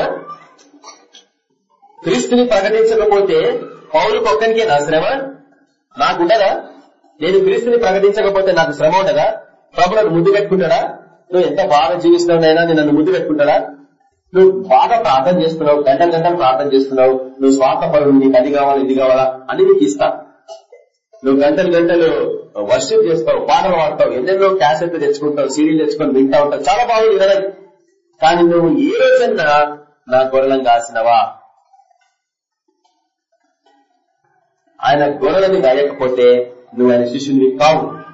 క్రీస్తుని ప్రకటించకపోతే పౌరుకు ఒక్కరికే నా శ్రమ? నాకుండదా? నేను క్రీస్తుని ప్రకటించకపోతే నాకు శ్రమ ఉండదా? ప్రభు నన్ను ముద్దు పెట్టుకుంటాడా? నువ్వు ఎంత బాగా జీవిస్తున్నావునైనా నేను నన్ను ముద్దు పెట్టుకుంటాడా? నువ్వు బాగా ప్రార్థన చేస్తున్నావు గంటలు గంటలు ప్రార్థన చేస్తున్నావు నువ్వు స్వార్థపడు నీకు అది కావాలా ఇది కావాలా అని నీకు ఇస్తా. నువ్వు గంటలు గంటలు వర్షిప్ చేస్తావు పాటలు పాడతావు ఎన్నెన్నో క్యాసెట్లు తెచ్చుకుంటావు సీరియల్ తెచ్చుకొని వింటా ఉంటావు. చాలా బాగుంది కదా కానీ నువ్వు ఏ రోజన్నా నా గొర్రెలం కాసినవా? ఆయన గొర్రెలని గాయకపోతే నువ్వు ఆయన శిష్యుని కావు.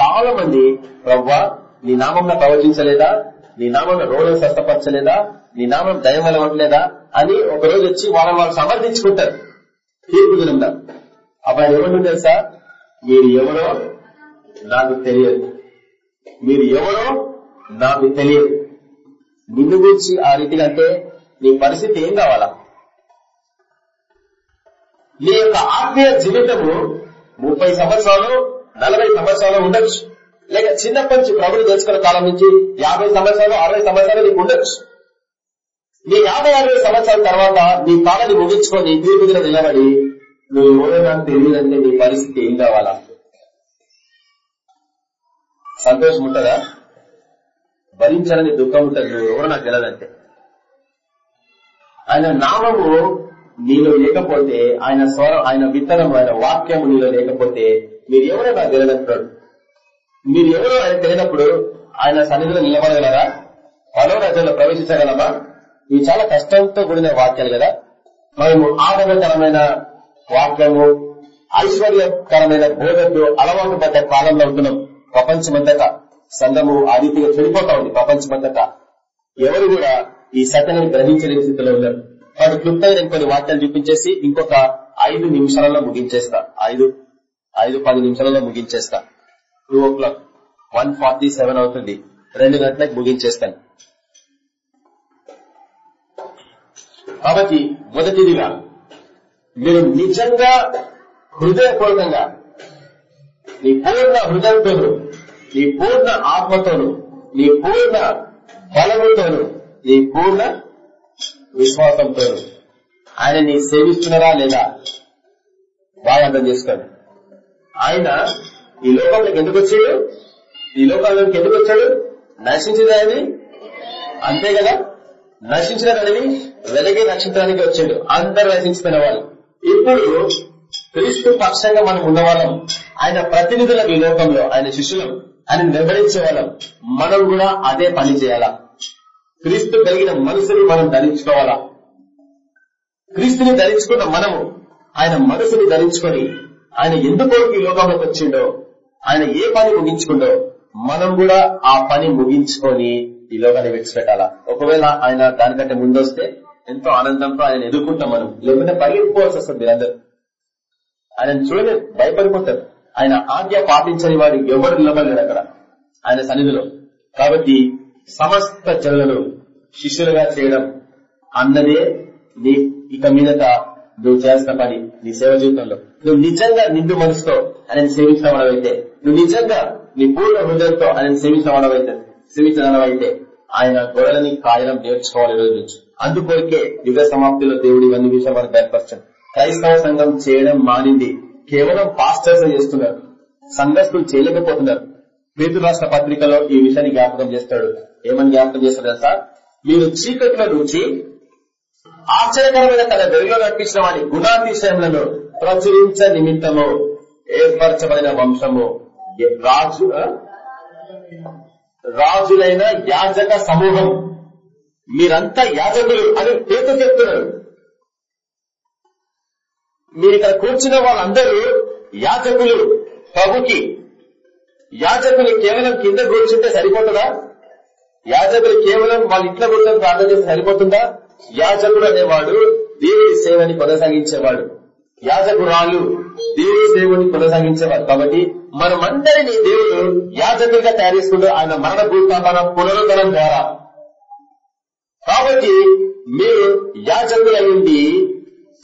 చాలా మంది ప్రవ్వా నీ నామంలో ప్రవచించలేదా? నీ నామంలో రోగులను స్వస్థపరచలేదా? నీ నామం దయం వలవట్లేదా అని ఒక రోజు వచ్చి వాళ్ళని వాళ్ళు సమర్థించుకుంటారు. తీర్పు దినంలో అప్పుడు ఆయన ఏమంటుంది తెలుసా? మీరు ఎవరో నాకు తెలియదు. మీరు ఎవరో నాకు తెలియదు. నిన్ను గురించి ఆ రీతిగా అంటే నీ పరిస్థితి ఏం కావాలా? మీ యొక్క ఆత్మీయ జీవితము ముప్పై సంవత్సరాలు నలభై సంవత్సరాలు ఉండొచ్చు. లేక చిన్నప్పటి నుంచి ప్రభులు తెలుసుకున్న కాలం నుంచి యాభై సంవత్సరాలు అరవై సంవత్సరాలు నీకు ఉండొచ్చు. నీ యాభై అరవై సంవత్సరాల తర్వాత నీ కాలని ముగించుకొని తీర్పు దిన నిలబడి నువ్వు ఎవరో నాకు తెలియదంటే నీ పరిస్థితి ఏం కావాలా? సంతోషం ఉంటుందా? భరించాలని దుఃఖం ఉంటుంది. నువ్వు ఎవరో నాకు తెలియదంటే. ఆయన నామము నీలో లేకపోతే ఆయన స్వరం ఆయన విత్తనం ఆయన వాక్యము నీలో లేకపోతే మీరు ఎవరో నాకు తెలియదంటాడు మీరు ఎవరో ఆయన తెలియనప్పుడు ఆయన సన్నిధిలో నిలబడగలరా? పలో రాజ్యంలో ప్రవేశించగలమా? ఇవి చాలా కష్టంతో కూడిన వాక్యాలు కదా. మనము ఆదరణకరమైన వాక్యము ఐశ్వర్యకరమైన బోధకు అలవాటు పడ్డ కాలంలో ఉంటున్నాం. ప్రపంచమంతటా. సంఘము ఆ రీతిగా చెడిపోతా ఉంది ప్రపంచమంతటా. ఎవరు కూడా ఈ సత్యాన్ని గ్రహించలేని స్థితిలో ఉన్నారు. వాటి క్లుప్తంగా నేను కొన్ని వాక్యాలు చూపించేసి ఇంకొక ఐదు నిమిషాలలో ముగించేస్తా. ఐదు ఐదు పది నిమిషాలలో ముగించేస్తా. Two o'clock one forty seven అవుతుంది. రెండు గంటలకు ముగించేస్తాను. కాబట్టి మొదటిదిగా మీరు నిజంగా హృదయపూర్వకంగా నీ పూర్ణ హృదయంతోను నీ పూర్ణ ఆత్మతోను నీ పూర్ణ బలముతోను నీ పూర్ణ విశ్వాసంతో ఆయనని సేవిస్తున్నారా లేదా? బాగా అర్థం చేసుకోండి. ఆయన ఈ లోకంలోకి ఎందుకు వచ్చాడు? ఈ లోకంలోకి ఎందుకు వచ్చాడు? నశించదని అంతే కదా? నశించిన వెలగే నక్షత్రానికి వచ్చాడు. అందరు నశించిన వాళ్ళు. ఇప్పుడు క్రీస్తు పక్షంగా మనం ఉన్నవాళ్ళం. ఆయన ప్రతినిధుల ఈ లోకంలో ఆయన శిష్యులం ఆయన నిర్వహించే వాళ్ళం. మనం కూడా అదే పని చేయాలా? క్రీస్తు కలిగిన మనసుని మనం ధరించుకోవాలా? క్రీస్తుని ధరించుకున్న మనము ఆయన మనసుని ధరించుకొని ఆయన ఎందుకు ఈ లోకంలోకి వచ్చిండో ఆయన ఏ పని ముగించుకుండో మనం కూడా ఆ పని ముగించుకొని ఈ లోకాన్ని విడిచిపెట్టాలా? ఒకవేళ ఆయన దానికంటే ముందొస్తే ఎంతో ఆనందంతో ఆయన ఎదుర్కొంటాం మనం. లేకుంటే పరిగెత్తుకోవాల్సి వస్తుంది మీరందరూ. ఆయన చూడలేదు భయపడిపోతారు. ఆయన ఆజ్ఞ పాటించని వాడు ఎవరు నిలబడలేడు అక్కడ. ఆయన సన్నిధిలో. కాబట్టి సమస్త జనులను శిష్యులుగా చేయడం అన్నదే నీ ఇక మీదట నువ్వు చేయాల్సిన పని నీ సేవ జీవితంలో. నువ్వు నిజంగా నిండు మనసుతో ఆయన సేవించిన నువ్వు నిజంగా నీ పూర్ణ హృదయంతో ఆయన సేవించిన సేవించడమైతే ఆయన గొడవని కాయడం నేర్చుకోవాలి రోజు నుంచి. అందుకొరికే యుగ సమాప్తిలో దేవుడు ఇవన్నీ విషయాలు మనకు క్రైస్తవ సంఘం చేయడం మానింది. కేవలం పాస్టర్స్ చేస్తున్నారు. సంఘస్థులు చేయలేకపోతున్నారు. పేరు రాష్ట్ర పత్రికలో ఈ విషయాన్ని జ్ఞాపకం చేస్తాడు. ఏమని జ్ఞాపకం చేస్తారు సార్ మీరు చీకటిలో నుంచి ఆశ్చర్యకరమైన తన వెలుగులో నడిపించిన వాడి గుణాతిశయములను ప్రచురించ నిమిత్తము ఏర్పరచబడిన వంశము. రాజు రాజులైన యాజక సమూహం. మీరంతా యాజకులు అని పేరు చెప్తున్నారు. మీరు ఇక్కడ కూర్చున్న వాళ్ళందరూ యాజకులు. ప్రభుకి యాజకులు కేవలం కింద కూర్చుంటే సరిపోతుందా? యాజకులు కేవలం వాళ్ళ ఇంట్లో కూడా ప్రార్థన చేసి సరిపోతుందా? యాజకుడు అనేవాడు దేవుడి సేవని కొనసాగించేవాడు. యాజకురాలు దేవుడి సేవని కొనసాగించేవాడు. కాబట్టి మనమందరినీ దేవుడు యాజకులుగా తయారు చేసుకుంటూ ఆయన మరణ భూతాపన పునరుద్ధరణ ద్వారా. కాబట్టి మీరు యాజకులు అయ్యింది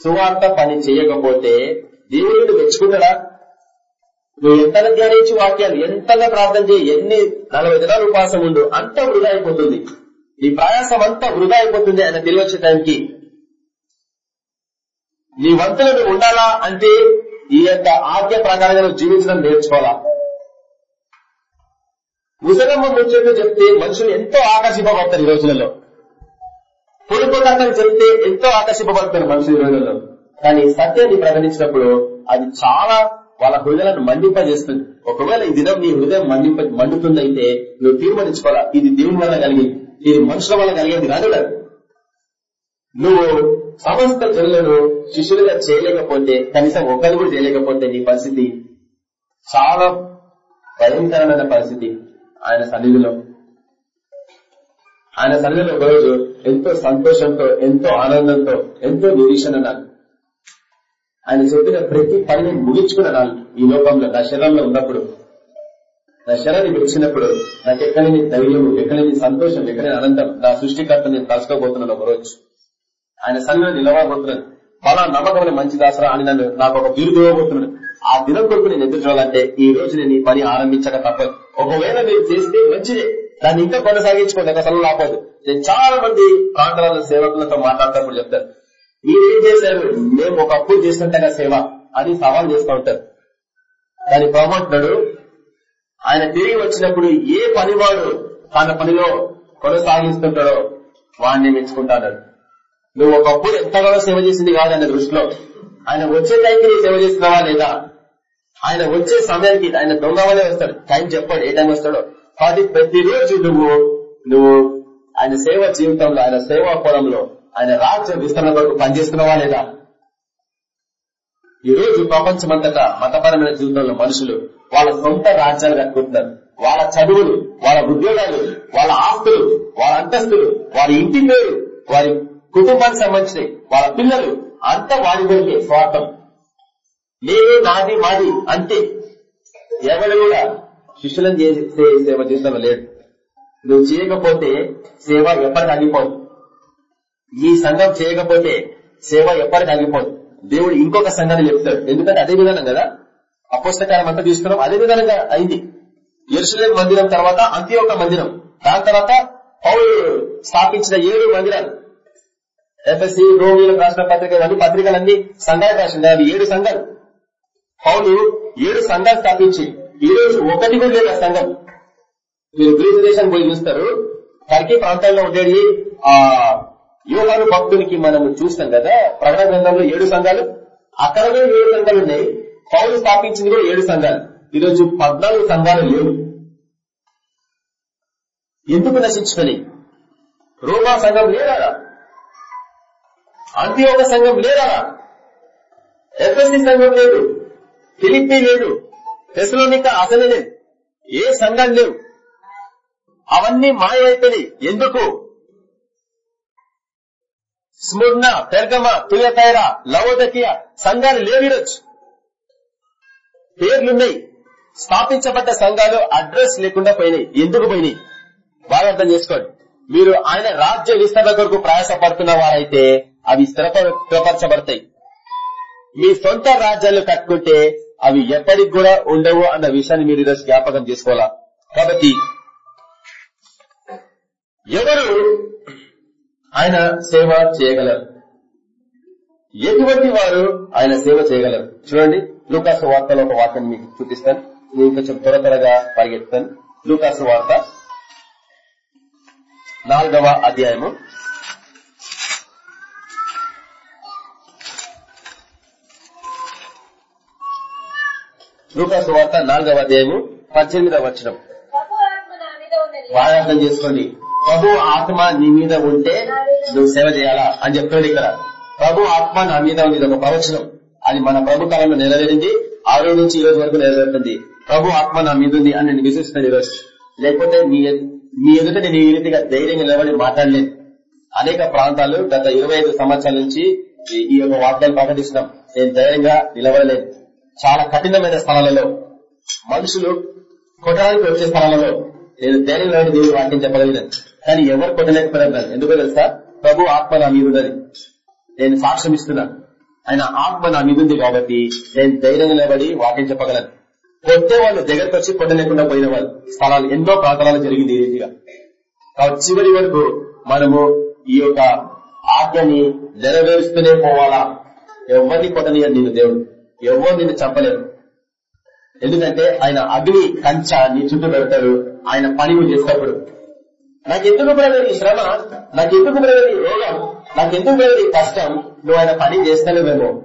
సువార్త పని చేయకపోతే దేవుడు మెచ్చుకుంటాడా? నువ్వు ఎంతగా ధ్యానించి వాక్యాలు ఎంతగా ప్రార్థన చేయి ఎన్ని నలభై దినాలు ఉపాసం ఉండు అంత వృధా అయిపోతుంది. నీ ప్రయాసం అంతా వృధా అయిపోతుంది ఆయన తెలివి వచ్చే టైంకి. నీ వంతులు నువ్వు ఉండాలా అంటే ఈ యొక్క ఆజ్ఞ ప్రకారంగా నువ్వు జీవించడం నేర్చుకోవాలా? ముసలమ్మ ముచ్చట్లు చెప్తే మనుషులు ఎంతో ఆకర్షింపబడతారు ఈ రోజులలో. పొడుపు కథలు చెప్తే ఎంతో ఆకర్షింపబడతారు మనుషులు ఈ రోజులలో. కానీ సత్యాన్ని ప్రకటించినప్పుడు అది చాలా వాళ్ళ హృదయాలను మండింపజేస్తుంది. ఒకవేళ ఈ దినం నీ హృదయం మండింప మండుతుందైతే నువ్వు తీర్మానించుకోవాలా? ఇది దేవుని వల్ల కలిగింది ఇది మనుషుల వల్ల కలిగేది కాదు కాదు. నువ్వు సమస్త జనులను శిష్యులుగా చేయలేకపోతే కనీసం ఒకరు కూడా చేయలేకపోతే నీ పరిస్థితి చాలా భయంకరమైన పరిస్థితి ఆయన సన్నిధిలో. ఆయన సన్నిధిలో ఒకరోజు ఎంతో సంతోషంతో ఎంతో ఆనందంతో ఎంతో నిరీక్షణ నాకు ఆయన చెప్పిన ప్రతి పనిని ముగించుకున్నాను ఈ లోకంలో నా శరీరంలో ఉన్నప్పుడు నా శరీరాన్ని విడిచినప్పుడు నాకు ఎక్కడని ధైర్యం ఎక్కడని సంతోషం ఎక్కడైనా ఆనందం నా సృష్టికర్త నేను తలుచుకోబోతున్నాను ఒక రోజు ఆయన సంఘం నిలవబోతున్నాను. బలా నమ్మకమైన మంచి దాసరా అని నన్ను నాకు ఒక బిరుదు ఇవ్వబోతున్నాడు. ఆ దినం కొరకు నేను ఎదురు చూడాలంటే ఈ రోజు నేను ఈ పని ఆరంభించక తప్పదు. ఒకవేళ మీరు చేస్తే మంచిదే. దాన్ని ఇంకా కొనసాగించుకోండి. అసలు లాపదు నేను చాలా మంది ప్రాంతాల సేవకులతో మాట్లాడేటప్పుడు చెప్తారు మీరేం చేశారు? మేము ఒకప్పుడు చేసినట్టుగా సేవ. అని సవాల్ చేస్తూ ఉంటారు. దాని ప్రభావంటున్నాడు ఆయన తిరిగి వచ్చినప్పుడు ఏ పనివాడు తన పనిలో కొనసాగిస్తుంటాడో వాడిని మెచ్చుకుంటాడు. నువ్వు ఒకప్పుడు ఎంతగానో సేవ చేసింది కాదు ఆయన దృష్టిలో. ఆయన వచ్చే టైంకి నీ సేవ చేస్తున్నావా లేదా? ఆయన వచ్చే సమయానికి ఆయన దొంగవలే వస్తాడు. టైం చెప్పాడు. ఏ టైం వస్తాడో? కాబట్టి ప్రతిరోజు నువ్వు నువ్వు ఆయన సేవ జీవితంలో ఆయన సేవా పొలంలో ఆయన రాజ్య విస్తరణ కొరకు పనిచేస్తున్నావా లేదా? ఈ రోజు ప్రపంచమంతటా మతపరమైన జీవితంలో మనుషులు వాళ్ళ సొంత రాజ్యాలు కట్టుకుంటున్నారు. వాళ్ళ చదువులు వాళ్ళ ఉద్యోగాలు వాళ్ళ ఆస్తులు వాళ్ళ అంతస్తులు వారి ఇంటి పేరు వారి కుటుంబానికి సంబంధించిన వాళ్ళ పిల్లలు అంతా వారి దొరికే స్వార్థం. నేను నాది మాది అంతే ఎవరు కూడా శిష్యులను చేసే సేవ జీవితంలో లేడు నువ్వు చేయకపోతే సేవ ఎప్పటికీ ఆగిపోదు. ఈ సంఘం చేయకపోతే సేవ ఎప్పటికీ ఆగిపోదు. దేవుడు ఇంకొక సంఘాన్ని చెప్తాడు ఎందుకంటే అదే విధానం కదా? అపోస్తకాలం అంతా తీసుకున్నాం అదే విధానంగా అయింది. ఎరుసలేం మందిరం తర్వాత అంతే ఒక మందిరం. దాని తర్వాత పౌరు స్థాపించిన ఏడు మందిరాలు. ఎఫ్ఎస్సి రోమిలకు రాసిన పత్రికలు పత్రికలన్నీ సంఘాలు రాసింది. అవి ఏడు సంఘాలు. పౌలు ఏడు సంఘాలు స్థాపించి ఈ రోజు ఒకటి కూడా లేదు సంఘం. మీరు గ్రీస్ దేశానికి పోయి చూస్తారు. టర్కీ ప్రాంతాల్లో ఉండేది ఆ యోహాను భక్తునికి మనం చూస్తాం కదా ప్రకటన గ్రంథంలో ఏడు సంఘాలు అక్కడ కూడా ఏడు సంఘాలు ఉన్నాయి. పౌరులు స్థాపించింది కూడా ఏడు సంఘాలు. ఈరోజు పద్నాలుగు సంఘాలు లేవు. ఎందుకు నశించుకొని? రోమా సంఘం లేదా? అంత్యోగ సంఘం లేదా? ఎఫ్ఎస్సి సంఘం లేదు. ఫిలిప్పి లేదు. ఫెసలోనిక అసలు లేదు. ఏ సంఘాలు లేవు. అవన్నీ మాయమైపోయినాయి. ఎందుకు? స్ముర్ణ పెర్గమ తుయతైర లవోదకియ సంఘాలు లేవిరొచ్చు పేర్లున్నాయి. స్థాపించబడ్డ సంఘాలు అడ్రస్ లేకుండా పోయినాయి. ఎందుకు పోయినాయి? బాగా అర్థం చేసుకోండి. మీరు ఆయన రాజ్య విస్తరణ కొరకు ప్రయాసపడుతున్న వారైతే అవి స్థిరపరచబడతాయి. మీ సొంత రాజ్యాలు కట్టుకుంటే అవి ఎప్పటికి కూడా ఉండవు అన్న విషయాన్ని మీరు ఈరోజు జ్ఞాపకం చేసుకోవాలా? కాబట్టి ఎవరు ఆయన సేవ చేయగలరు. ఎటువంటి వారు ఆయన సేవ చేయగలరు? చూడండి లూకాసు వార్తలో ఒక వార్తను మీకు చూపిస్తాను. నేను కొంచెం త్వర త్వరగా పరిగెత్తాను లూకాసు వార్త నాలుగవ అధ్యాయము. లూకాసు వార్త నాలుగవ అధ్యాయము పద్దెనిమిదవ వచనం. ప్రభు ఆత్మ నా మీద ఉన్నది. బాగా అర్థం చేసుకోండి. ప్రభు ఆత్మ నీ మీద ఉంటే నువ్వు సేవ చేయాలా అని చెప్తాడు ఇక్కడ. ప్రభు ఆత్మ నా మీద ఉంది ఒక ప్రవచనం. అది మన ప్రభు కాలంలో నెరవేరింది. ఆ రోజు నుంచి ఈ రోజు వరకు నెరవేరుతుంది. ప్రభు ఆత్మ నా మీద ఉంది అని నేను విశ్వసిస్తాను ఈ రోజు. లేకపోతే మీ మీ ఎదుట నేను ఈ రీతిగా ధైర్యంగా నిలబడి మాట్లాడలేను. అనేక ప్రాంతాలు గత ఇరవై ఐదు సంవత్సరాల నుంచి ఈ- యొక్క వార్తలు ప్రకటిస్తున్నాం. నేను ధైర్యంగా నిలబడలేను. చాలా కఠినమైన స్థలాలలో మనుషులు కొట్టడానికి వచ్చే స్థలాలలో నేను ధైర్యం లేని దేవుడు వాక్యం చెప్పగలిగాను. కానీ ఎవరు కొట్టలేకపోయినారు ఎందుకో తెలుసా? ప్రభు ఆత్మ నా మీద ఉన్నది. నేను సాక్ష్యం ఇస్తున్నాను. ఆయన ఆత్మ నా మీద ఉంది కాబట్టి నేను ధైర్యంగా నిలబడి వాక్యం చెప్పగలను. కొట్టే వాళ్ళు దగ్గరకు వచ్చి కొట్టలేకుండా పోయిన వాళ్ళు స్థలాలు ఎన్నో ప్రాంతాలలో జరిగింది ఈ రీతిగా. కాబట్టి చివరి వరకు మనము ఈ యొక్క ఆజ్ఞని నెరవేరుస్తూనే పోవాలా? ఎవరిని కొట్టనియదు నేను దేవుడు? ఎవరు నిన్ను చంపలేరు? ఎందుకంటే ఆయన అగ్ని కంచ నీ చుట్టూ పెడతారు ఆయన పని చేసేటప్పుడు. నాకెందుకు బ్రదర్ ఈ శ్రమ? నాకెందుకు బ్రదర్ ఈ రోగం? నాకెందుకు బ్రదర్ ఈ కష్టం? నువ్వు ఆయన పని చేస్తలేవేమో.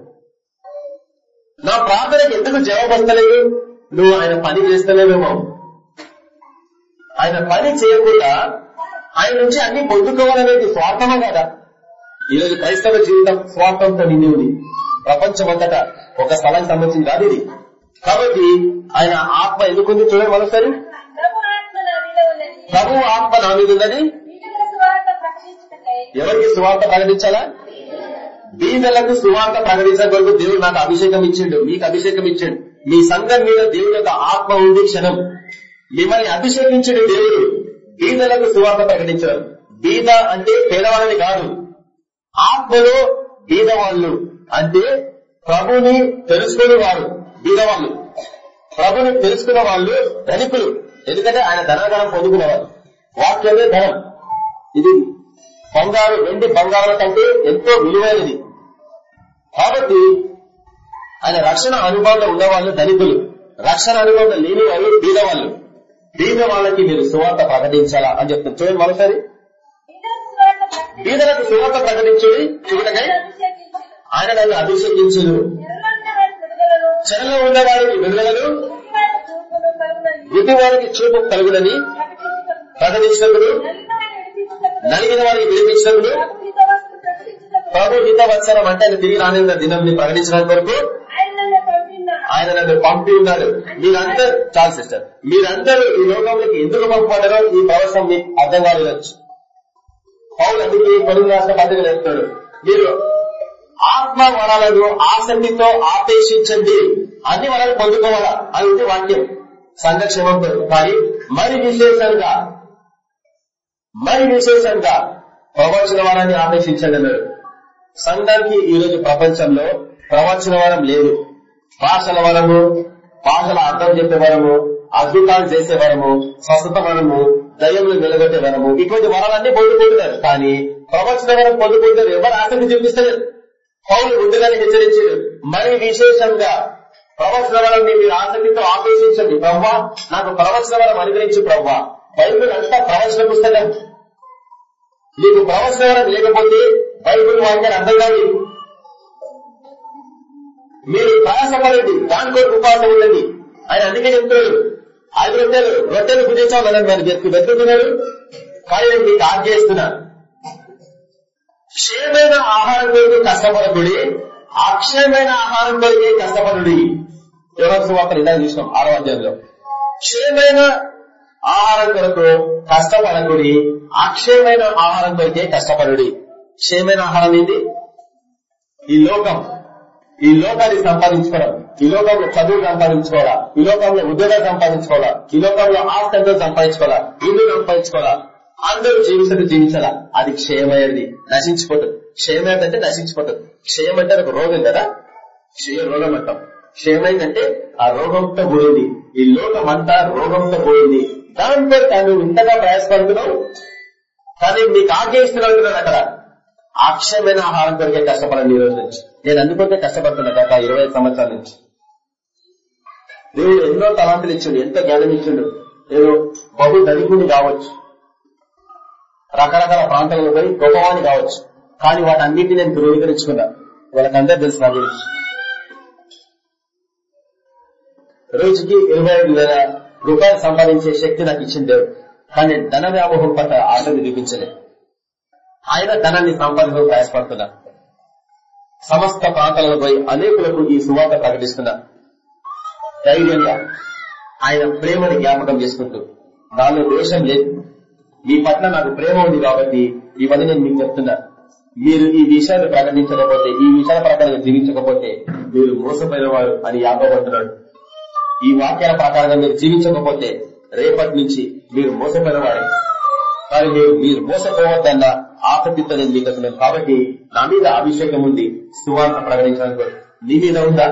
నా ప్రార్థనకి ఎందుకు జవాబు వస్తలేదు? నువ్వు ఆయన పని చేస్తలేవేమో. ఆయన పని చేయకుండా ఆయన నుంచి అన్ని పొందుకోవాలనేది స్వార్థమా కదా? ఈరోజు క్రైస్తవ జీవితం స్వార్థంతో నిండి ఉంది. ప్రపంచమంతటా ఒక స్థలానికి సంబంధించింది కాదు ఇది. కాబట్టి ఆయన ఆత్మ ఎందుకుంది చూడండి మరోసారి. ప్రభు ఆత్మ నా మీద ఉన్నది. ఎవరికి సువార్త ప్రకటించాలా? బీదలకు సువార్త ప్రకటించడం కొరకు దేవుడు నాకు అభిషేకం ఇచ్చిండు. మీకు అభిషేకం ఇచ్చిండు. మీ సంఘం మీద దేవుని యొక్క ఆత్మ ఉంది క్షణం. మిమ్మల్ని అభిషేకించిన దేవుడు. బీదలకు సువార్త ప్రకటించడం. బీద అంటే పేదవాళ్ళని కాదు. ఆత్మలో బీదవాళ్ళు అంటే ప్రభుని తెలుసుకునే వారు బీదవాళ్ళు. ప్రభుని తెలుసుకున్న వాళ్ళు ధనికులు. ఎందుకంటే ఆయన ధనాగరం పొందుకునేవారు. వాక్యమే ధనం. ఇది బంగారు వెండి బంగారం కంటే ఎంతో విలువైనది. కాబట్టి ఆయన రక్షణ అనుభవంలో ఉన్నవాళ్ళు ధనికులు. రక్షణ అనుభవంలో లేని వాళ్ళు బీదవాళ్ళు. బీద వాళ్ళకి మీరు సువార్త ప్రకటించాలా అని చెప్తాను. చూడండి మరోసారి. బీదలకు సువార్త ప్రకటించుడి చూడకై ఆయన నన్ను అభిషేకించు చెరలో ఉన్నవాడికి విడుదలను గుడ్డి వారికి చూపు కలుగునని. ప్రకటించినప్పుడు నలిగిన వారికి విడిపించినప్పుడు ప్రభు హితవస్తును ప్రకటించుటకు హితవత్సరం అంటే ఆయన తిరిగి రాని దినం ప్రకటించడానికి వరకు ఆయన నన్ను పంపి ఉన్నాడు. మీరందరూ చాలు సిస్టర్ మీరందరూ ఈ లోకంలోకి ఎందుకు పంపబడ్డారో ఈ ప్రవచనం మీకు అర్థం కావచ్చు పౌరు అందుకు పొరుగు రాష్ట్ర పత్రిక చెప్తాడు? మీరు ఆత్మ వరాలను ఆసక్తితో ఆపేక్షించండి. అన్ని వరాలు పొందుకోవాలా? అది వాక్యం. సంఘక్షేమం కానీ మరి విశేషంగా మరి విశేషంగా ప్రవచన వారాన్ని ఆపేక్షించండి సంఘానికి ఈ రోజు ప్రపంచంలో ప్రవచన వారం లేదు. భాషల వరము భాషల అర్థం చెప్పే వరము అద్భుతాలు చేసే వరము స్వస్థత వరము దయ్యంలో నిలబెట్టే వరము ఇటువంటి వరాలన్నీ పొందుకుంటున్నారు. కానీ ప్రవచన వరం పొందుకుంటారు ఎవరు ఆసక్తి చూపిస్తారు పౌరులు ముందుగానే హెచ్చరించారు మరి విశేషంగా ప్రవచనవరం మీరు ఆసక్తితో ఆకర్షించండి ప్రవ్వా నాకు ప్రవచనవరం అనుగ్రహించు ప్రవ్వా. బైబుల్ అంతా ప్రవచన పుస్తకం. నీకు ప్రవచనవరం లేకపోతే బైబుల్ వాక్యాన్ని అర్థం కాదు మీరు ప్రయాసపడండి. దాని కొరకు ఉపాసం ఉండండి ఆయన అందుకే చెప్తున్నాడు. ఐదు రొట్టెలు రొట్టెలు భుజించాలని మరి వెతుకుతున్నాడు కానీ నేను మీకు ఆజ్ఞ చేస్తున్నాను క్షయమైన ఆహారం కొరకు కష్టపడకుడి. అక్షయమైన ఆహారం కొరికే కష్టపడుడి. యోగ వార్తలు ఇలా చూసినాం? ఆరో అధ్యాయంలో. క్షయమైన ఆహారం కొరకు కష్టపడకుడి అక్షయమైన ఆహారం కొరకే కష్టపడుడి. క్షయమైన ఆహారం ఏంటి? ఈ లోకం. ఈ లోకాన్ని సంపాదించుకోవడం. ఈ లోకంలో చదువు సంపాదించుకోవాలా? ఈ లోకంలో ఉద్యోగాలు సంపాదించుకోవాలా? ఈ లోకంలో ఆస్తి ఎంతో సంపాదించుకోవాలా? ఇల్లు సంపాదించుకోవాలా? అందరూ జీవిస్తూ జీవించాలా? అది క్షయమైనది నశించిపోతుంది. క్షయమైనది అంటే నశించిపోతుంది. క్షయం అంటే ఒక రోగం కదా? క్షయ రోగం అంటాం. క్షయమైందంటే ఆ రోగంతో పోయింది. ఈ లోకం అంతా రోగంతో పోయింది. దాంతో తను ఇంతగా ప్రయాసపడుతున్నావు? కానీ నీకు ఆగ్రహిస్తున్నావు అక్కడ. అక్షయమైన ఆహారం కొరికే కష్టపడండి ఈ రోజు నుంచి. నేను అందుకొకే కష్టపడుతున్నా గత ఇరవై సంవత్సరాల నుంచి. దేవుడు ఎన్నో తలాంతులు ఇచ్చిండు ఎంతో జ్ఞానం ఇచ్చిండు. నేను బహు దరిద్రుని కావచ్చు. రకరకాల ప్రాంతాలలో పోయి గొప్పవాణి కావచ్చు. కానీ వాటన్నిటిని నేను ధృవీకరించుకున్నా. వాళ్ళకందరూ తెలుసు నా గురించి. రోజుకి ఇరవై ఐదు వేల రూపాయలు సంపాదించే శక్తి నాకు ఇచ్చింది దేవుడు. కానీ ధన వ్యామోహం పట్ల ఆశ చూపించలేదు ఆయన ధనాన్ని సంపాదించడం ప్రయాసపడుతున్నా. సమస్త ప్రాంతాలలో పోయి అనేకులకు ఈ సువార్త ప్రకటిస్తున్నా. ధైర్యంగా ఆయన ప్రేమను జ్ఞాపకం చేసుకుంటూ దానిలో ద్వేషం లేదు. మీ పట్ల నాకు ప్రేమ ఉంది కాబట్టి ఇవన్నీ నేను మీకు చెప్తున్నా. మీరు ఈ విషయాన్ని ప్రకటించకపోతే ఈ విషయాల ప్రకారం జీవించకపోతే మీరు మోసపోయిన వారు అని యాపబడుతున్నాడు ఈ వాక్యాల ప్రకారంగా మీరు జీవించకపోతే రేపటి నుంచి మీరు మోసపోయిన కానీ మీరు మీరు మోసపోవద్దన్న ఆసక్తితో నేను మీకు చెప్తున్నాను కాబట్టి నా మీద అభిషేకం ఉంది సువార్త ప్రకటించడానికి నీ మీద ఉందా?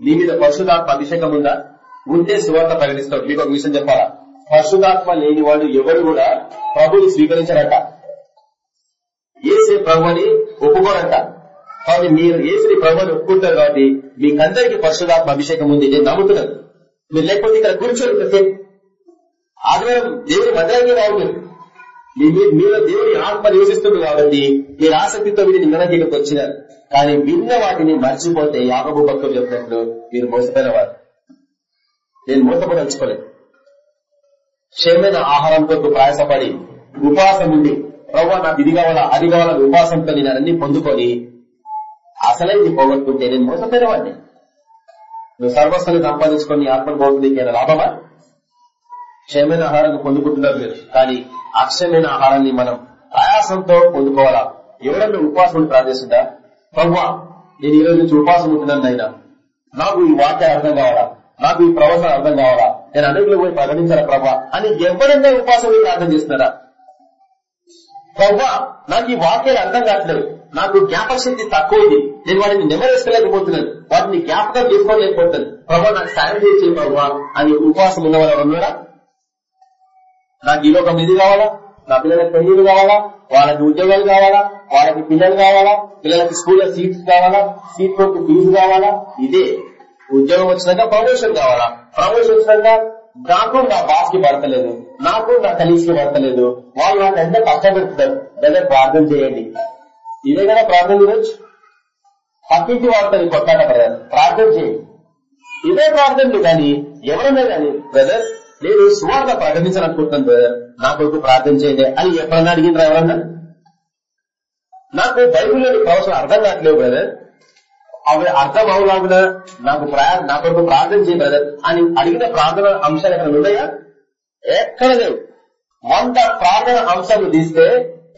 నీ మీద పరిశుధాత్మ అభిషేకం ఉందా? ఉంటే సువార్త ప్రకటిస్తాడు మీకు ఒక విషయం చెప్పాలా? పరిశుధాత్మ లేని వాడు ఎవరు కూడా ప్రభుని స్వీకరించారట. ఏసే ప్రభు అని ఒప్పుకోరంట. కానీ మీరు ఏసుని ప్రభుని ఒప్పుకుంటారు కాబట్టి మీకందరికి పరిశుధాత్మ అభిషేకం ఉంది. నేను నమ్ముతున్నాను. మీరు లేకపోతే ఇక్కడ కూర్చోరు ప్రత్యేక ఆదివారం దేవుని మందిరానికి రావు మీరు. మీ మీలో దేవుని ఆత్మ నివసిస్తుంది కాబట్టి మీరు ఆసక్తితో మీరు నిన్నటికి వచ్చినారు. కానీ విన్న వాటిని మర్చిపోతే యాగబు భక్తులు చెప్పినట్లు మీరు మోసపోయిన వారు. నేను మోసపడలుచుకోలేదు క్షేమైన ఆహారం కొరకు ప్రయాసపడి ఉపాసం ఉండి ప్రభావ నాకు ఇది కావాలా అది కావాలని ఉపాసంతో నేను అన్ని పొందుకొని అసలైంది పోగొట్టుకుంటే నేను మోసపోయిన వాడిని నువ్వు సర్వస్వాన్ని సంపాదించుకొని నీ ఆత్మను పోతుంది లాభమా క్షయమైన ఆహారాన్ని పొందుకుంటున్నారు మీరు. కానీ అక్షయమైన ఆహారాన్ని మనం ప్రయాసంతో పొందుకోవాలా? ఎవరన్నా ఉపవాసం ప్రార్థిస్తుందా? ప్రవ్వా నేను ఈ రోజు నుంచి ఉపవాసం ఉంటున్నాను అయినా నాకు ఈ వాక్య అర్థం కావాలా? నాకు ఈ ప్రవచనం అర్థం కావాలా? నేను అడుగులో పోయి ప్రకటించాలా ప్రభా అని ఎవరైనా ఉపవాసం ప్రార్థన చేస్తున్నారా? ప్రవ్వా నాకు ఈ వాక్యాలు అర్థం కావట్లేదు. నాకు జ్ఞాపక శక్తి తక్కువ ఉంది నేను వాటిని నెమరేసుకోలేకపోతున్నాను. వాటిని జ్ఞాపకం చేసుకోలేకపోతున్నాను. ప్రభావ నాకు సాయం చేసే ప్రభా. అని ఉపవాసం ఉన్న వాళ్ళు ఉన్నారా? నాకు ఈ లోకం ఇది కావాలా? నా పిల్లలకి పెళ్ళిళ్ళు కావాలా? వాళ్ళకి ఉద్యోగాలు కావాలా? వాళ్ళకి పిల్లలు కావాలా? పిల్లలకి స్కూల్లో సీట్స్ కావాలా? సీట్ కొరకు ఫీజు కావాలా? ఇదే. ఉద్యోగం వచ్చినాక ప్రమోషన్ కావాలా? ప్రమోషన్ వచ్చినాక నాకు నా బాస్కి పడతలేదు. నాకు నా కలీగ్స్కి పడతలేదు. వాళ్ళు నాకు ఎంత కష్టపెడుతున్నారు? బ్రదర్ ప్రార్థన చేయండి. ఇదే కదా ప్రార్థన చేయొచ్చు పక్కింటి వాడుతుంది కొట్టాట బ్రదర్. ప్రార్థన చేయండి ఇదే ప్రార్థనలు కానీ ఎవరన్నా కానీ బ్రదర్ నేను సువార్త ప్రకటించాలనుకుంటున్నాను బ్రదర్. నా కొరకు ప్రార్థన చేయండి అని ఎప్పుడన్నా అడిగిండ్రా ఎవరన్నా? నాకు బైబిల్లోని ప్రవచనం అర్థం కావట్లేదు బ్రదర్. అవి అర్థం అవలాగున నాకు ప్రయాణ నా కొరకు ప్రార్థన చేయ బ్రదర్ అని అడిగిన ప్రార్థన అంశాలు ఎక్కడ ఉన్నాయా? ఎక్కడ లేవు. వంద ప్రార్థన అంశాలు తీస్తే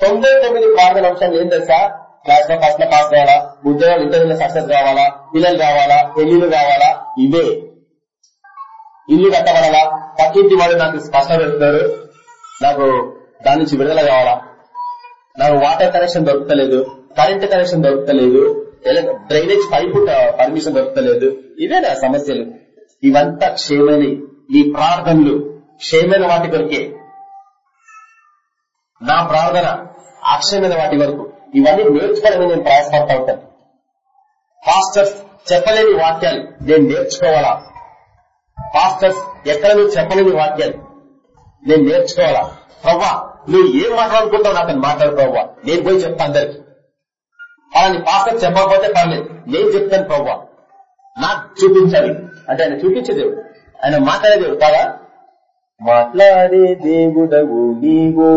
తొంభై తొమ్మిది ప్రార్థన అంశాలు ఏం తెలుసా? క్లాస్లో ఫస్ట్లో పాస్ కావాలా? ఉద్యోగాలు ఇంటర్వ్యూలో సక్సెస్ కావాలా? పిల్లలు కావాలా? పెళ్ళిళ్ళు కావాలా? ఇవే. ఇల్లు కట్టబడాలా పక్కింటి వాళ్ళు నాకు స్పష్టం పెడుతున్నారు నాకు దాని నుంచి విడుదల కావాలా? నాకు వాటర్ కనెక్షన్ దొరకలేదు. కరెంట్ కనెక్షన్ దొరకలేదు. డ్రైనేజ్ పైపు పర్మిషన్ దొరకలేదు. ఇవే నా సమస్యలు. ఇవంతా క్షేమని ఈ ప్రార్థనలు క్షేమైన వాటి కొరికే. నా ప్రార్థన అక్షయమైన వాటి వరకు. ఇవన్నీ నేర్చుకోవాలని నేను ప్రయాసపడతా ఉంటాను. పాస్టర్స్ చెప్పలేని వాక్యాలు నేను నేర్చుకోవాలా? పాస్టర్స్ ఎక్కడ నువ్వు చెప్పలేని వాక్యాలు నేను నేర్చుకోవాలా? ప్రవ్వా నువ్వు ఏం మాట్లాడుకుంటావు నాకు మాట్లాడు ప్రవ్వా. నేను పోయి చెప్తా అందరికి. అలాని పాస్టర్ చెప్పకపోతే పర్లేదు. నేను చెప్తాను ప్రవ్వా. నాకు చూపించాలి. అంటే ఆయన చూపించే దేవుడు. ఆయన మాట్లాడే దేవుడు కాదా? మాట్లాడే దేవుడవు నీవు.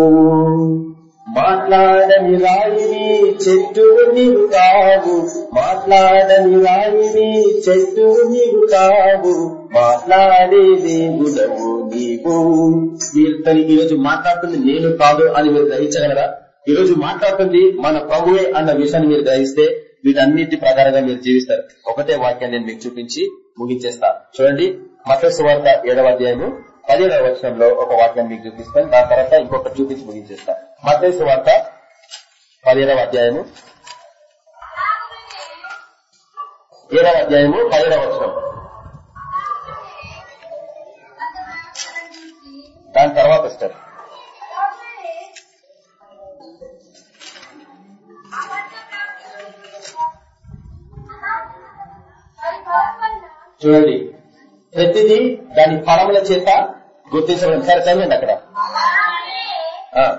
మాట్లాడని రాయిని చెట్టు నీవు కావు. మాట్లాడని రాయిని చెట్టు నీవు కావు. మాట్లాడే దేవుడవు నీవు. మీరు ఈరోజు మాట్లాడుతుంది నేను కాదు అని మీరు గ్రహించగలరా ఈరోజు మాట్లాడుతుంది మన ప్రభువే అన్న విషయాన్ని మీరు గ్రహిస్తే వీటన్నిటి ప్రకారంగా మీరు జీవిస్తారు. ఒకటే వాక్యాన్ని నేను మీకు చూపించి ముగించేస్తా. చూడండి మత సువార్త ఏడవ అధ్యాయము పదిహేడవ వచనంలో ఒక వాక్యం మీకు చూపిస్తాను. దాని తర్వాత ఇంకొకటి చూపించి ముగించేస్తా. మత్స్సు వార్త పదిహేడవ అధ్యాయము. ఏడవ అధ్యాయము పదిహేడవ వచనం. దాని తర్వాత స్టెప్ చూడండి. ప్రతిదీ దాని ఫలముల చేత గుర్తించబడింది. సరే చదవండి అక్కడ. ఆ,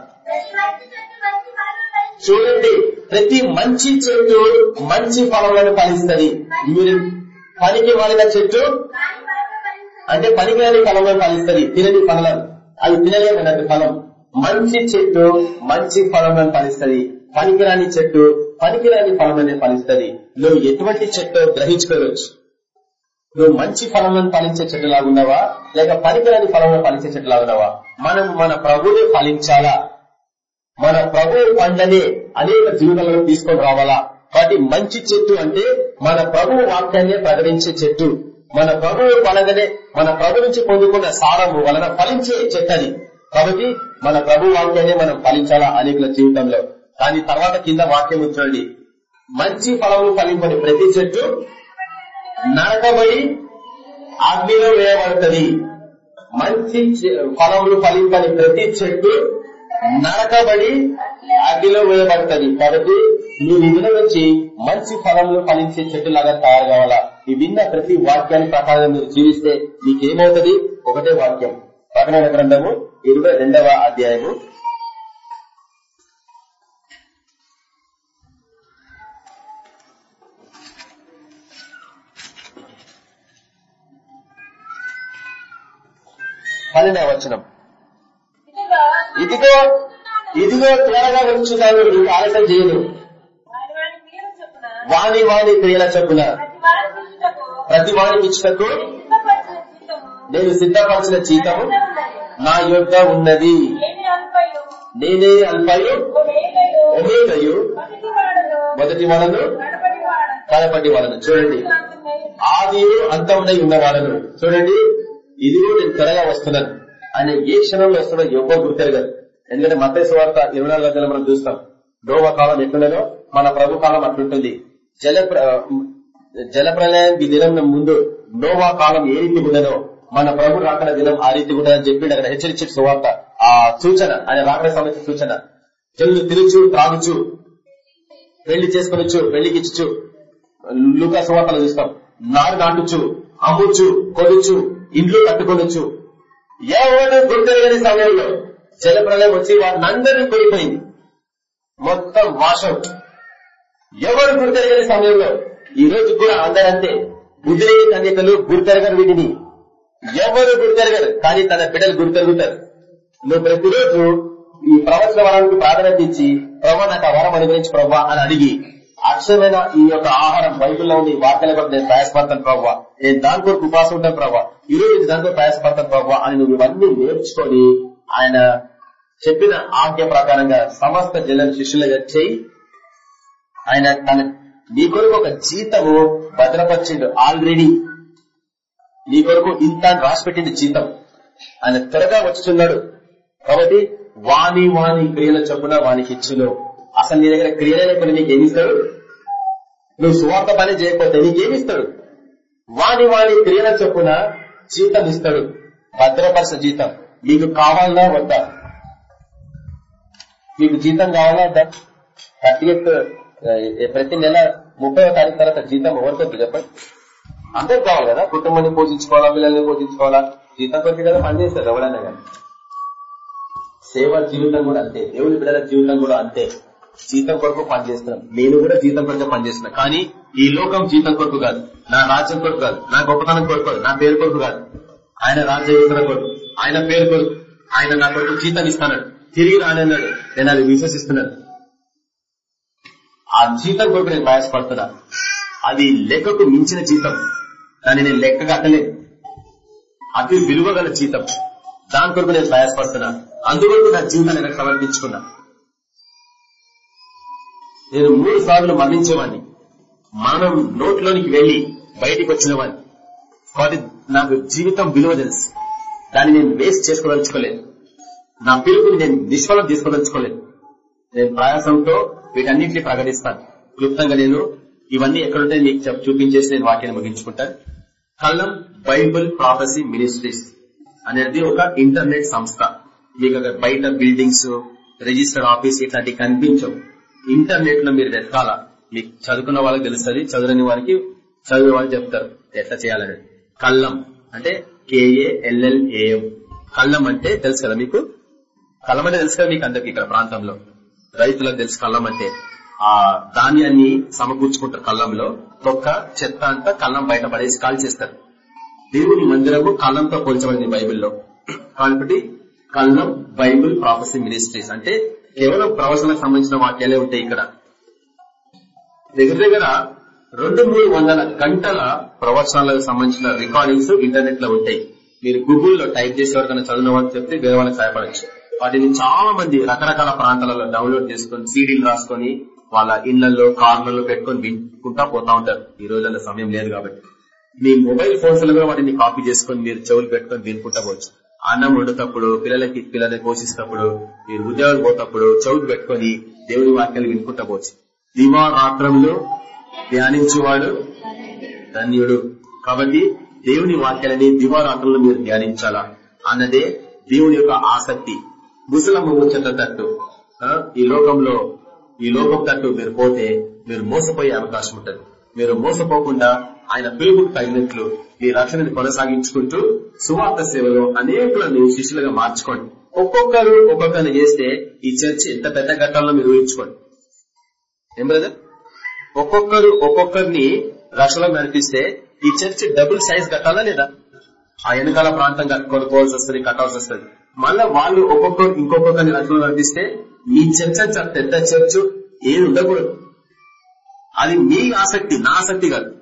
చూడండి ప్రతి మంచి చెట్టు మంచి ఫలములను ఫలిస్తుంది. మీరు పనికి వాడిన చెట్టు అంటే పనికిరాని ఫలంలో ఫలిస్తుంది. తినని ఫలం అది తినలేమన్నట్టు ఫలం. మంచి చెట్టు మంచి ఫలములను ఫలిస్తుంది. పనికిరాని చెట్టు పనికిరాని ఫలంలోనే ఫలిస్తుంది. నువ్వు ఎటువంటి చెట్టు గ్రహించుకోవచ్చు. నువ్వు మంచి ఫలములను ఫలించే చెట్టులాగా ఉన్నావా? లేక పనికిరాని ఫలములను ఫలించే చెట్టులాగా ఉన్నావా? మనం మన ప్రభుని ఫలించాలా? మన ప్రభు పండ్లనే అనేక జీవితంలో తీసుకొని రావాలా? కాబట్టి మంచి చెట్టు అంటే మన ప్రభు వాక్యాన్ని ప్రకటించే చెట్టు. మన ప్రభువు పనగానే మన ప్రభు నుంచి పొందుకున్న సారము వలన ఫలించే చెట్టు అది. కాబట్టి మన ప్రభు వాక్యాన్ని మనం ఫలించాలా అనేకుల జీవితంలో? కానీ తర్వాత కింద వాక్యం ఉంచండి మంచి ఫలములు ఫలింపని ప్రతి చెట్టు నరకబడి అగ్నిలో వేయబడుతుంది. మంచి ఫలములు ఫలింపని ప్రతి చెట్టు నరకబడి అగ్నిలో వేయబడుతుంది. కాబట్టి నువ్వు ఇందులో నుంచి మంచి ఫలములు ఫలించే చెట్టు లాగా తయారు కావాలా? ఈ విన్న ప్రతి వాక్యాన్ని ప్రకారం మీరు జీవిస్తే నీకేమవుతుంది ఒకటే వాక్యం. ప్రకటన గ్రంథము ఇరవై రెండవ అధ్యాయము పన్నెండవ వచనం. ఇదిగో ఇదిగో త్వరగా వచ్చుతాను నీకు ఆలస్యం చేయను వాణి వాణి క్రియల చొప్పున. ప్రతి వాణికి ఇచ్చుటకు నేను సిద్ధపరిచిన జీతము నా యొద్ద ఉన్నది. నేనే అల్పయు. ఒమేగయు. మొదటి వాళ్ళను కడపటి వాళ్ళను చూడండి. ఆది అంతమునై ఉన్న వాళ్ళను చూడండి. ఇదిగో నేను త్వరగా వస్తున్నాను ఆయన ఏ క్షణంలో వస్తున్నా ఎవ్వరు గుర్తెరగదు ఎందుకంటే మతేశ్వ వార్త ఇరవై నాలుగు గంటలు మనం చూస్తాం. నోవ కాలం ఎట్లుండదో మన ప్రభు కాలం అట్లుంటుంది. జల ప్ర- జల ప్రళయానికి దినం ముందు నోవా కాలం ఏ రీతి ఉండదో మన ప్రభు రాకడ దినం ఆ రీతి ఉండదని చెప్పిండు అక్కడ హెచ్చరించే సువార్త ఆ సూచన ఆయన రాకడ సమస్య సూచన. జల్లు తిరుచు త్రాగుచు పెళ్ళి చేసుకొనొచ్చు పెళ్ళికి ఇచ్చు లూకా సువార్తలు చూస్తాం. నారు నాటుచు అమ్ముచు కొనుచు ఇండ్లు కట్టుకోవచ్చు ఎవరు గుర్తెరగని సమయంలో జల ప్రళయం వచ్చి వారిని అందరినీ కోల్పోయింది. మొత్తం వాషం ఎవరు గుర్తెరగని సమయంలో ఈ రోజు కూడా అందరంతే బుద్ధిలేని కన్యకలు గుర్తెరగరు వీటిని. ఎవరు గుర్తెరగరు కానీ తన బిడ్డలు గుర్తెరుగుతారు. నువ్వు ప్రతిరోజు ఈ ప్రవచన వరానికి ప్రాధాన్యత ఇచ్చి ప్రభా నాకు ఆ వరం అనుగ్రహించి ప్రభా అని అడిగి అక్షరమైన ఈ యొక్క ఆహారం బైబిల్లో ఉండి వాక్యాల కొరకు నేను ప్రయాసపడతాను ప్రభావ నేను దాని కొరకు ఉపాసం ఉంటాను ప్రభావ ఈ రోజు ఇది దాని కొరకు ప్రయాసపడతాను ప్రభావ అని నువ్వు ఇవన్నీ నేర్చుకొని ఆయన చెప్పిన ఆజ్ఞ ప్రకారంగా సమస్త జన శిష్యులుగా చేయి. ఆయన తన నీ కొరకు ఒక జీతము భద్రపరిచిండు ఆల్రెడీ. నీ కొరకు ఇంత రాసిపెట్టింది జీతం. ఆయన త్వరగా వచ్చుతున్నాడు కాబట్టి వాణి వాణి క్రియల చొప్పున వానికి ఇచ్చులో అసలు నీ దగ్గర క్రియలు నీకు ఏమిస్తాడు నువ్వు సువార్త పని చేయకపోతే నీకేమిస్తాడు వాణి వాణి క్రియల చొప్పున జీతం ఇస్తాడు. భద్రపరచ జీతం. నీకు కావాలన్నా వద్దా? మీకు జీతం కావాలా వద్దా? సర్టిఫికెట్ ప్రతి నెల ముప్పై తారీఖు తర్వాత జీతం ఎవరికొద్దు చెప్పండి? అందరికి కావాలి కదా? కుటుంబాన్ని పోషించుకోవాలా? పిల్లల్ని పోషించుకోవాలా? జీతం కొద్ది కదా పనిచేస్తారు ఎవరైనా కానీ. సేవ జీవితం కూడా అంతే. దేవుని బిడ్డల జీవితం కూడా అంతే. జీతం కొరకు పనిచేస్తున్నాం. నేను కూడా జీతం కొరకు పనిచేస్తున్నా. కానీ ఈ లోకం జీతం కొరకు కాదు. నా రాజ్యం కొరకు కాదు. నా గొప్పతనం కొరకు నా పేరు కొరకు కాదు. ఆయన రాజ్యం కొరకు ఆయన పేరు కొరకు ఆయన నా కొరకు జీతం ఇస్తాడు తిరిగి రానన్నాడు. నేను అది విశ్వసిస్తున్నాను. ఆ జీతం కొరకు నేను ప్రయాసపడుతున్నా. అది లెక్కకు మించిన జీతం. దాన్ని నేను లెక్క కట్టలేదు అతి విలువ గల జీతం. దాని కొరకు నేను ప్రయాసపడుతున్నా. అందుకొరకు నా జీవితాన్ని సమర్పించుకున్నా. నేను మూడు సార్లు మరణించేవాడిని మరణం నోట్లోనికి వెళ్ళి బయటికి వచ్చిన వాడిని కాబట్టి నాకు జీవితం విలువ తెలుసు. దాన్ని నేను వేస్ట్ చేసుకోదలుచుకోలేదు. నా పిలుపుని నేను నిష్ఫలం తీసుకోదలుచుకోలేదు. నేను ప్రయాసంతో వీటన్నింటినీ ప్రకటిస్తాను. క్లుప్తంగా నేను ఇవన్నీ ఎక్కడుంటాయి మీకు చూపించేసి నేను వాక్యాన్ని ముగించుకుంటాను. కళ్ళం బైబుల్ ప్రాఫసీ మినిస్ట్రీస్ అనేది ఒక ఇంటర్నెట్ సంస్థ. మీకు బయట బిల్డింగ్స్ రిజిస్టర్డ్ ఆఫీస్ ఇట్లాంటివి కనిపించవు. ఇంటర్నెట్లో మీరు వెతకాలా? మీకు చదువుకున్న వాళ్ళకి తెలుస్తుంది చదువుని వారికి చదివే వాళ్ళు చెప్తారు. ఎట్లా చేయాలని కళ్ళం అంటే కేఏఎల్ఎల్ఏఎం కళ్ళం అంటే తెలుసు కదా మీకు? కళ్ళం అంటే తెలుసు కదా మీకు అందరికి ఇక్కడ ప్రాంతంలో? రైతులకు తెలుసు కళ్ళం అంటే. ఆ ధాన్యాన్ని సమకూర్చుకుంటారు కళ్ళంలో. తొక్క చెత్త అంతా కళ్ళం బయట పడేసి కాల్ చేస్తారు. దేవుని మందిరము కళ్ళంతో పోల్చబడింది బైబిల్లో. కాబట్టి కళ్ళం బైబిల్ ప్రాఫెసీ మినిస్ట్రీస్. అంటే కేవలం ప్రవచనకు సంబంధించిన వాక్యాలే ఉంటాయి ఇక్కడ. దగ్గర దగ్గర రెండు మూడు వందల గంటల ప్రవచనాలకు సంబంధించిన రికార్డింగ్స్ ఇంటర్నెట్లో ఉంటాయి. మీరు గూగుల్లో టైప్ చేసే వరకు చదివిన వాళ్ళు చెప్తే వేరే వాళ్ళకి సహాయపడచ్చు. వాటిని చాలా మంది రకరకాల ప్రాంతాలలో డౌన్లోడ్ చేసుకొని సీడీలు రాసుకొని వాళ్ళ ఇళ్ళలో కార్లలో పెట్టుకొని వింటుకుంటా పోతా ఉంటారు. ఈ రోజుల్లో సమయం లేదు కాబట్టి. మీ మొబైల్ ఫోన్స్లో కూడా వాటిని కాపీ చేసుకొని మీరు చెవులు పెట్టుకొని వినుకుంటా పోవచ్చు. అన్నం వండుతప్పుడు పిల్లలకి పిల్లల్ని పోషిస్తప్పుడు మీరు ఉద్యోగం పోతప్పుడు చెవులు పెట్టుకొని దేవుడి వాక్యాలు వినుకుంటా పోవచ్చు. దివారాత్రంలో ధ్యానించేవాడు ధన్యుడు. కాబట్టి దేవుని వాక్యాలని దివారాత్రంలో మీరు ధ్యానించాలా? అన్నదే దేవుని యొక్క ఆసక్తి. ముసలమ్మ ముచ్చట తట్టు ఆ, ఈ లోకంలో ఈ లోకం తట్టు మీరు పోతే మీరు మోసపోయే అవకాశం ఉంటుంది. మీరు మోసపోకుండా ఆయన పిలుపుకు తగినట్లు ఈ రక్షణని కొనసాగించుకుంటూ సువార్త సేవలో అనేకులను శిష్యులుగా మార్చుకోండి. ఒక్కొక్కరు ఒక్కొక్కరిని చేస్తే ఈ చర్చ్ ఎంత పెద్ద ఘట్టాల్లో మీరు ఊహించుకోండి ఏం బ్రదర్ ఒక్కొక్కరు ఒక్కొక్కరిని రక్షణలో నడిపిస్తే ఈ చర్చ్ డబుల్ సైజ్ కట్టాలా లేదా? ఆ వెనకాల ప్రాంతం కొనుక్కోవాల్సి వస్తుంది కట్టాల్సి వస్తుంది. మళ్ళా వాళ్ళు ఒక్కొక్కరు ఇంకొకొక్కరిని రక్షణలో నడిపిస్తే ఈ చర్చ పెద్ద చర్చ్ ఏది ఉండకూడదు. అది మీ ఆసక్తి నా ఆసక్తి కాదు.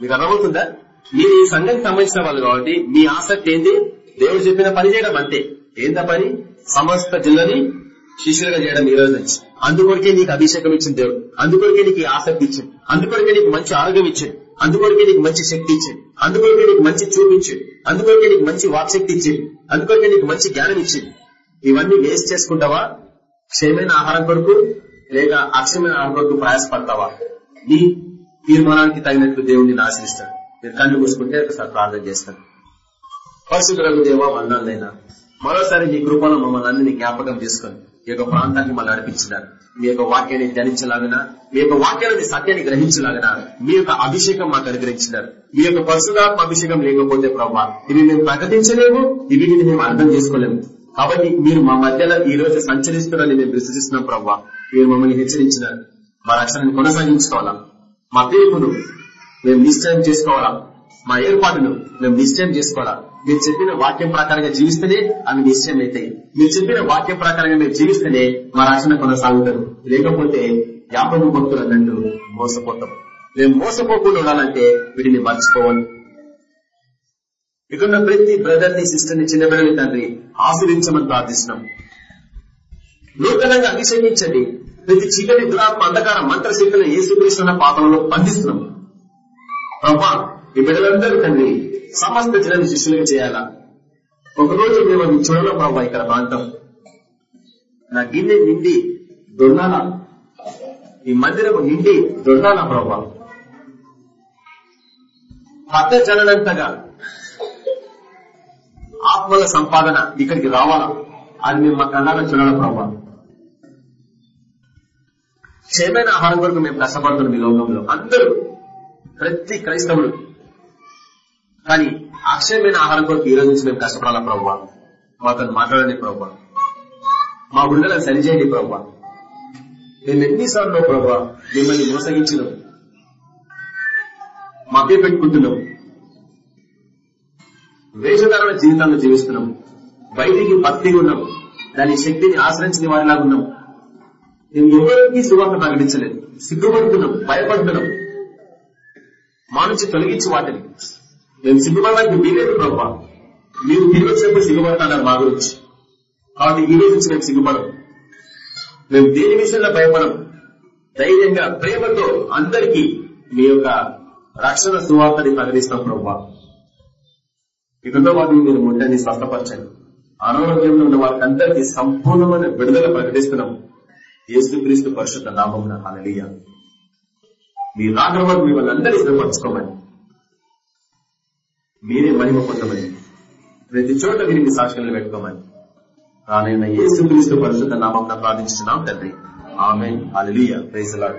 మీకు అర్థమవుతుందా? మీరు ఈ సంఘానికి సంబంధించిన వాళ్ళు కాబట్టి మీ ఆసక్తి ఏంది? దేవుడు చెప్పిన పని చేయడం అంతే. ఏంత పని? సమస్త జిల్లని శిష్యులుగా చేయడం ఈ రోజు నుంచి. అందుకొరకే నీకు అభిషేకం ఇచ్చింది దేవుడు. అందుకొరకే నీకు ఆసక్తి ఇచ్చింది. అందుకొరకే నీకు మంచి ఆరోగ్యం ఇచ్చింది. అందుకొరకే నీకు మంచి శక్తి ఇచ్చింది. అందుకొరకే నీకు మంచి చూపించింది అందుకొరకే నీకు మంచి వాక్శక్తి ఇచ్చింది. అందుకొరకే నీకు మంచి జ్ఞానం ఇచ్చింది. ఇవన్నీ వేస్ట్ చేసుకుంటావా? క్షయమైన ఆహారం కొరకు లేక అక్షయమైన ఆహారం కొరకు ప్రయాసపడతావా? నీ తీర్మానానికి తగినట్లు దేవుడిని ఆశ్రయిస్తాడు. మీరు కళ్ళు మూసుకుంటే ఒకసారి ప్రార్థన చేస్తాను పరిశుద్ధులకు దేవా వందాలైనా మరోసారి నీ కృపను మమ్మల్ని అందరినీ జ్ఞాపకం చేసుకొని ఈ యొక్క ప్రాంతానికి మళ్ళీ నడిపించినారు. మీ యొక్క వాక్యాన్ని ధ్యానించలాగన మీ యొక్క వాక్యాన్ని సత్యాన్ని గ్రహించలాగన మీ యొక్క అభిషేకం మాకు అనుగ్రహించినారు. మీ యొక్క పరిశుధాత్మ అభిషేకం లేకపోతే ప్రభావ ఇవి మేము ప్రకటించలేము ఇవి మేము అర్థం చేసుకోలేము. కాబట్టి మీరు మా మధ్యలో ఈ రోజు సంచరిస్తున్నారని మేము విశ్వసిస్తున్నాం ప్రభావ మీరు మమ్మల్ని హెచ్చరించినారు. మా రక్షణను కొనసాగించుకోవాలా? మా తీర్పును మేము నిశ్చయం చేసుకోవాలా? మా ఏర్పాటును మేము నిశ్చయం చేసుకోవాలా? మీరు చెప్పిన వాక్యం ప్రకారంగా జీవిస్తేనే అవి నిశ్చయం అవుతాయి. మీరు చెప్పిన వాక్యం ప్రకారంగా మేము జీవిస్తేనే మా రక్షణ కొనసాగుతారు లేకపోతే యాపము భక్తులు అన్నట్టు మోసపోతాం. మేము మోసపోకుండా ఉండాలంటే వీటిని మర్చిపోవాలి ఇక్కడ ప్రతి బ్రదర్ని సిస్టర్ని చిన్న పిల్లల తండ్రి ఆశ్రయించమని ప్రార్థిస్తున్నాం. నూతనంగా అభిషేకించండి. ప్రతి చీకటి దురాత్మ అంధకార మంత్రశక్తులను ఏసుకృష్ణ పాత్రలో బంధిస్తున్నాం. ప్రభా ఈ బిడ్డలందరూ తండ్రి సమస్త జనాన్ని శిష్యులుగా చేయాలా? ఒకరోజు మేము అది చూడలో ప్రభా ఇక్కడ ప్రాంతం. నా గిన్నె నిండి దొన్నానా? ఈ మందిరం నిండి దొన్నానా ప్రభా? పట్ట జననంతగా ఆత్మల సంపాదన ఇక్కడికి రావాలా? అది మేము మా కళ్ళారా చూడాలి ప్రభా? క్షేమైన ఆహారం కొరకు మేము కష్టపడుతున్నాం ఈ లోకంలో. అందరూ ప్రతి క్రైస్తవుడు. కానీ అక్షయమైన ఆహారం కొరకు ఈ రోజు నుంచి మేము కష్టపడాలా ప్రభావ? మాతో మాట్లాడండి ప్రభావ. మా గుండెలను సరిచేయండి ప్రభావ. మేము ఎన్నిసార్లు ప్రభావ? మిమ్మల్ని మోసగించినాం. మభ్య పెట్టుకుంటున్నాం. వేషధారణ జీవితాలను జీవిస్తున్నాం. బయటికి భక్తిగా ఉన్నాం. దాని శక్తిని ఆశ్రయించిన వారిలాగా ఉన్నాం. మేము ఎవరికి సువార్త ప్రకటించలేదు. సిగ్గుపడుతున్నాం. భయపడుతున్నాం. మా నుంచి తొలగించి వాటిని. మేము సిగ్గుపడడానికి వీలేదు ప్రభావ మీరు తిరిగి వచ్చినప్పుడు సిగ్గుపడతాన్నారు మా గురించి? కాబట్టి ఈ రోజు నుంచి మేము సిగ్గుపడము మేము దేని విషయంలో భయపడము ధైర్యంగా ప్రేమతో అందరికీ మీ యొక్క రక్షణ సువార్తని ప్రకటిస్తాం ప్రభా. ఇకతో వాటిని మీరు ముట్టని స్వస్థపరచండి. అనారోగ్యంలో ఉన్న వారికందరికీ సంపూర్ణమైన విడుదల ప్రకటిస్తున్నాం. యేసుక్రీస్తు పరిశుద్ధ నామం హనలీయ మీ రాకడ వరకు మిమ్మల్ని అందరినీ సిద్ధపరచుకోమని మీరే మహిమ పొందమని ప్రతి చోట మీరు మీ సాక్ష్యంలో పెట్టుకోమని. రానైన యేసుక్రీస్తు పరిశుద్ధ నామం ప్రార్థించున్నాం తండ్రి. ఆమె అలియా ప్రైజ్ లాడ్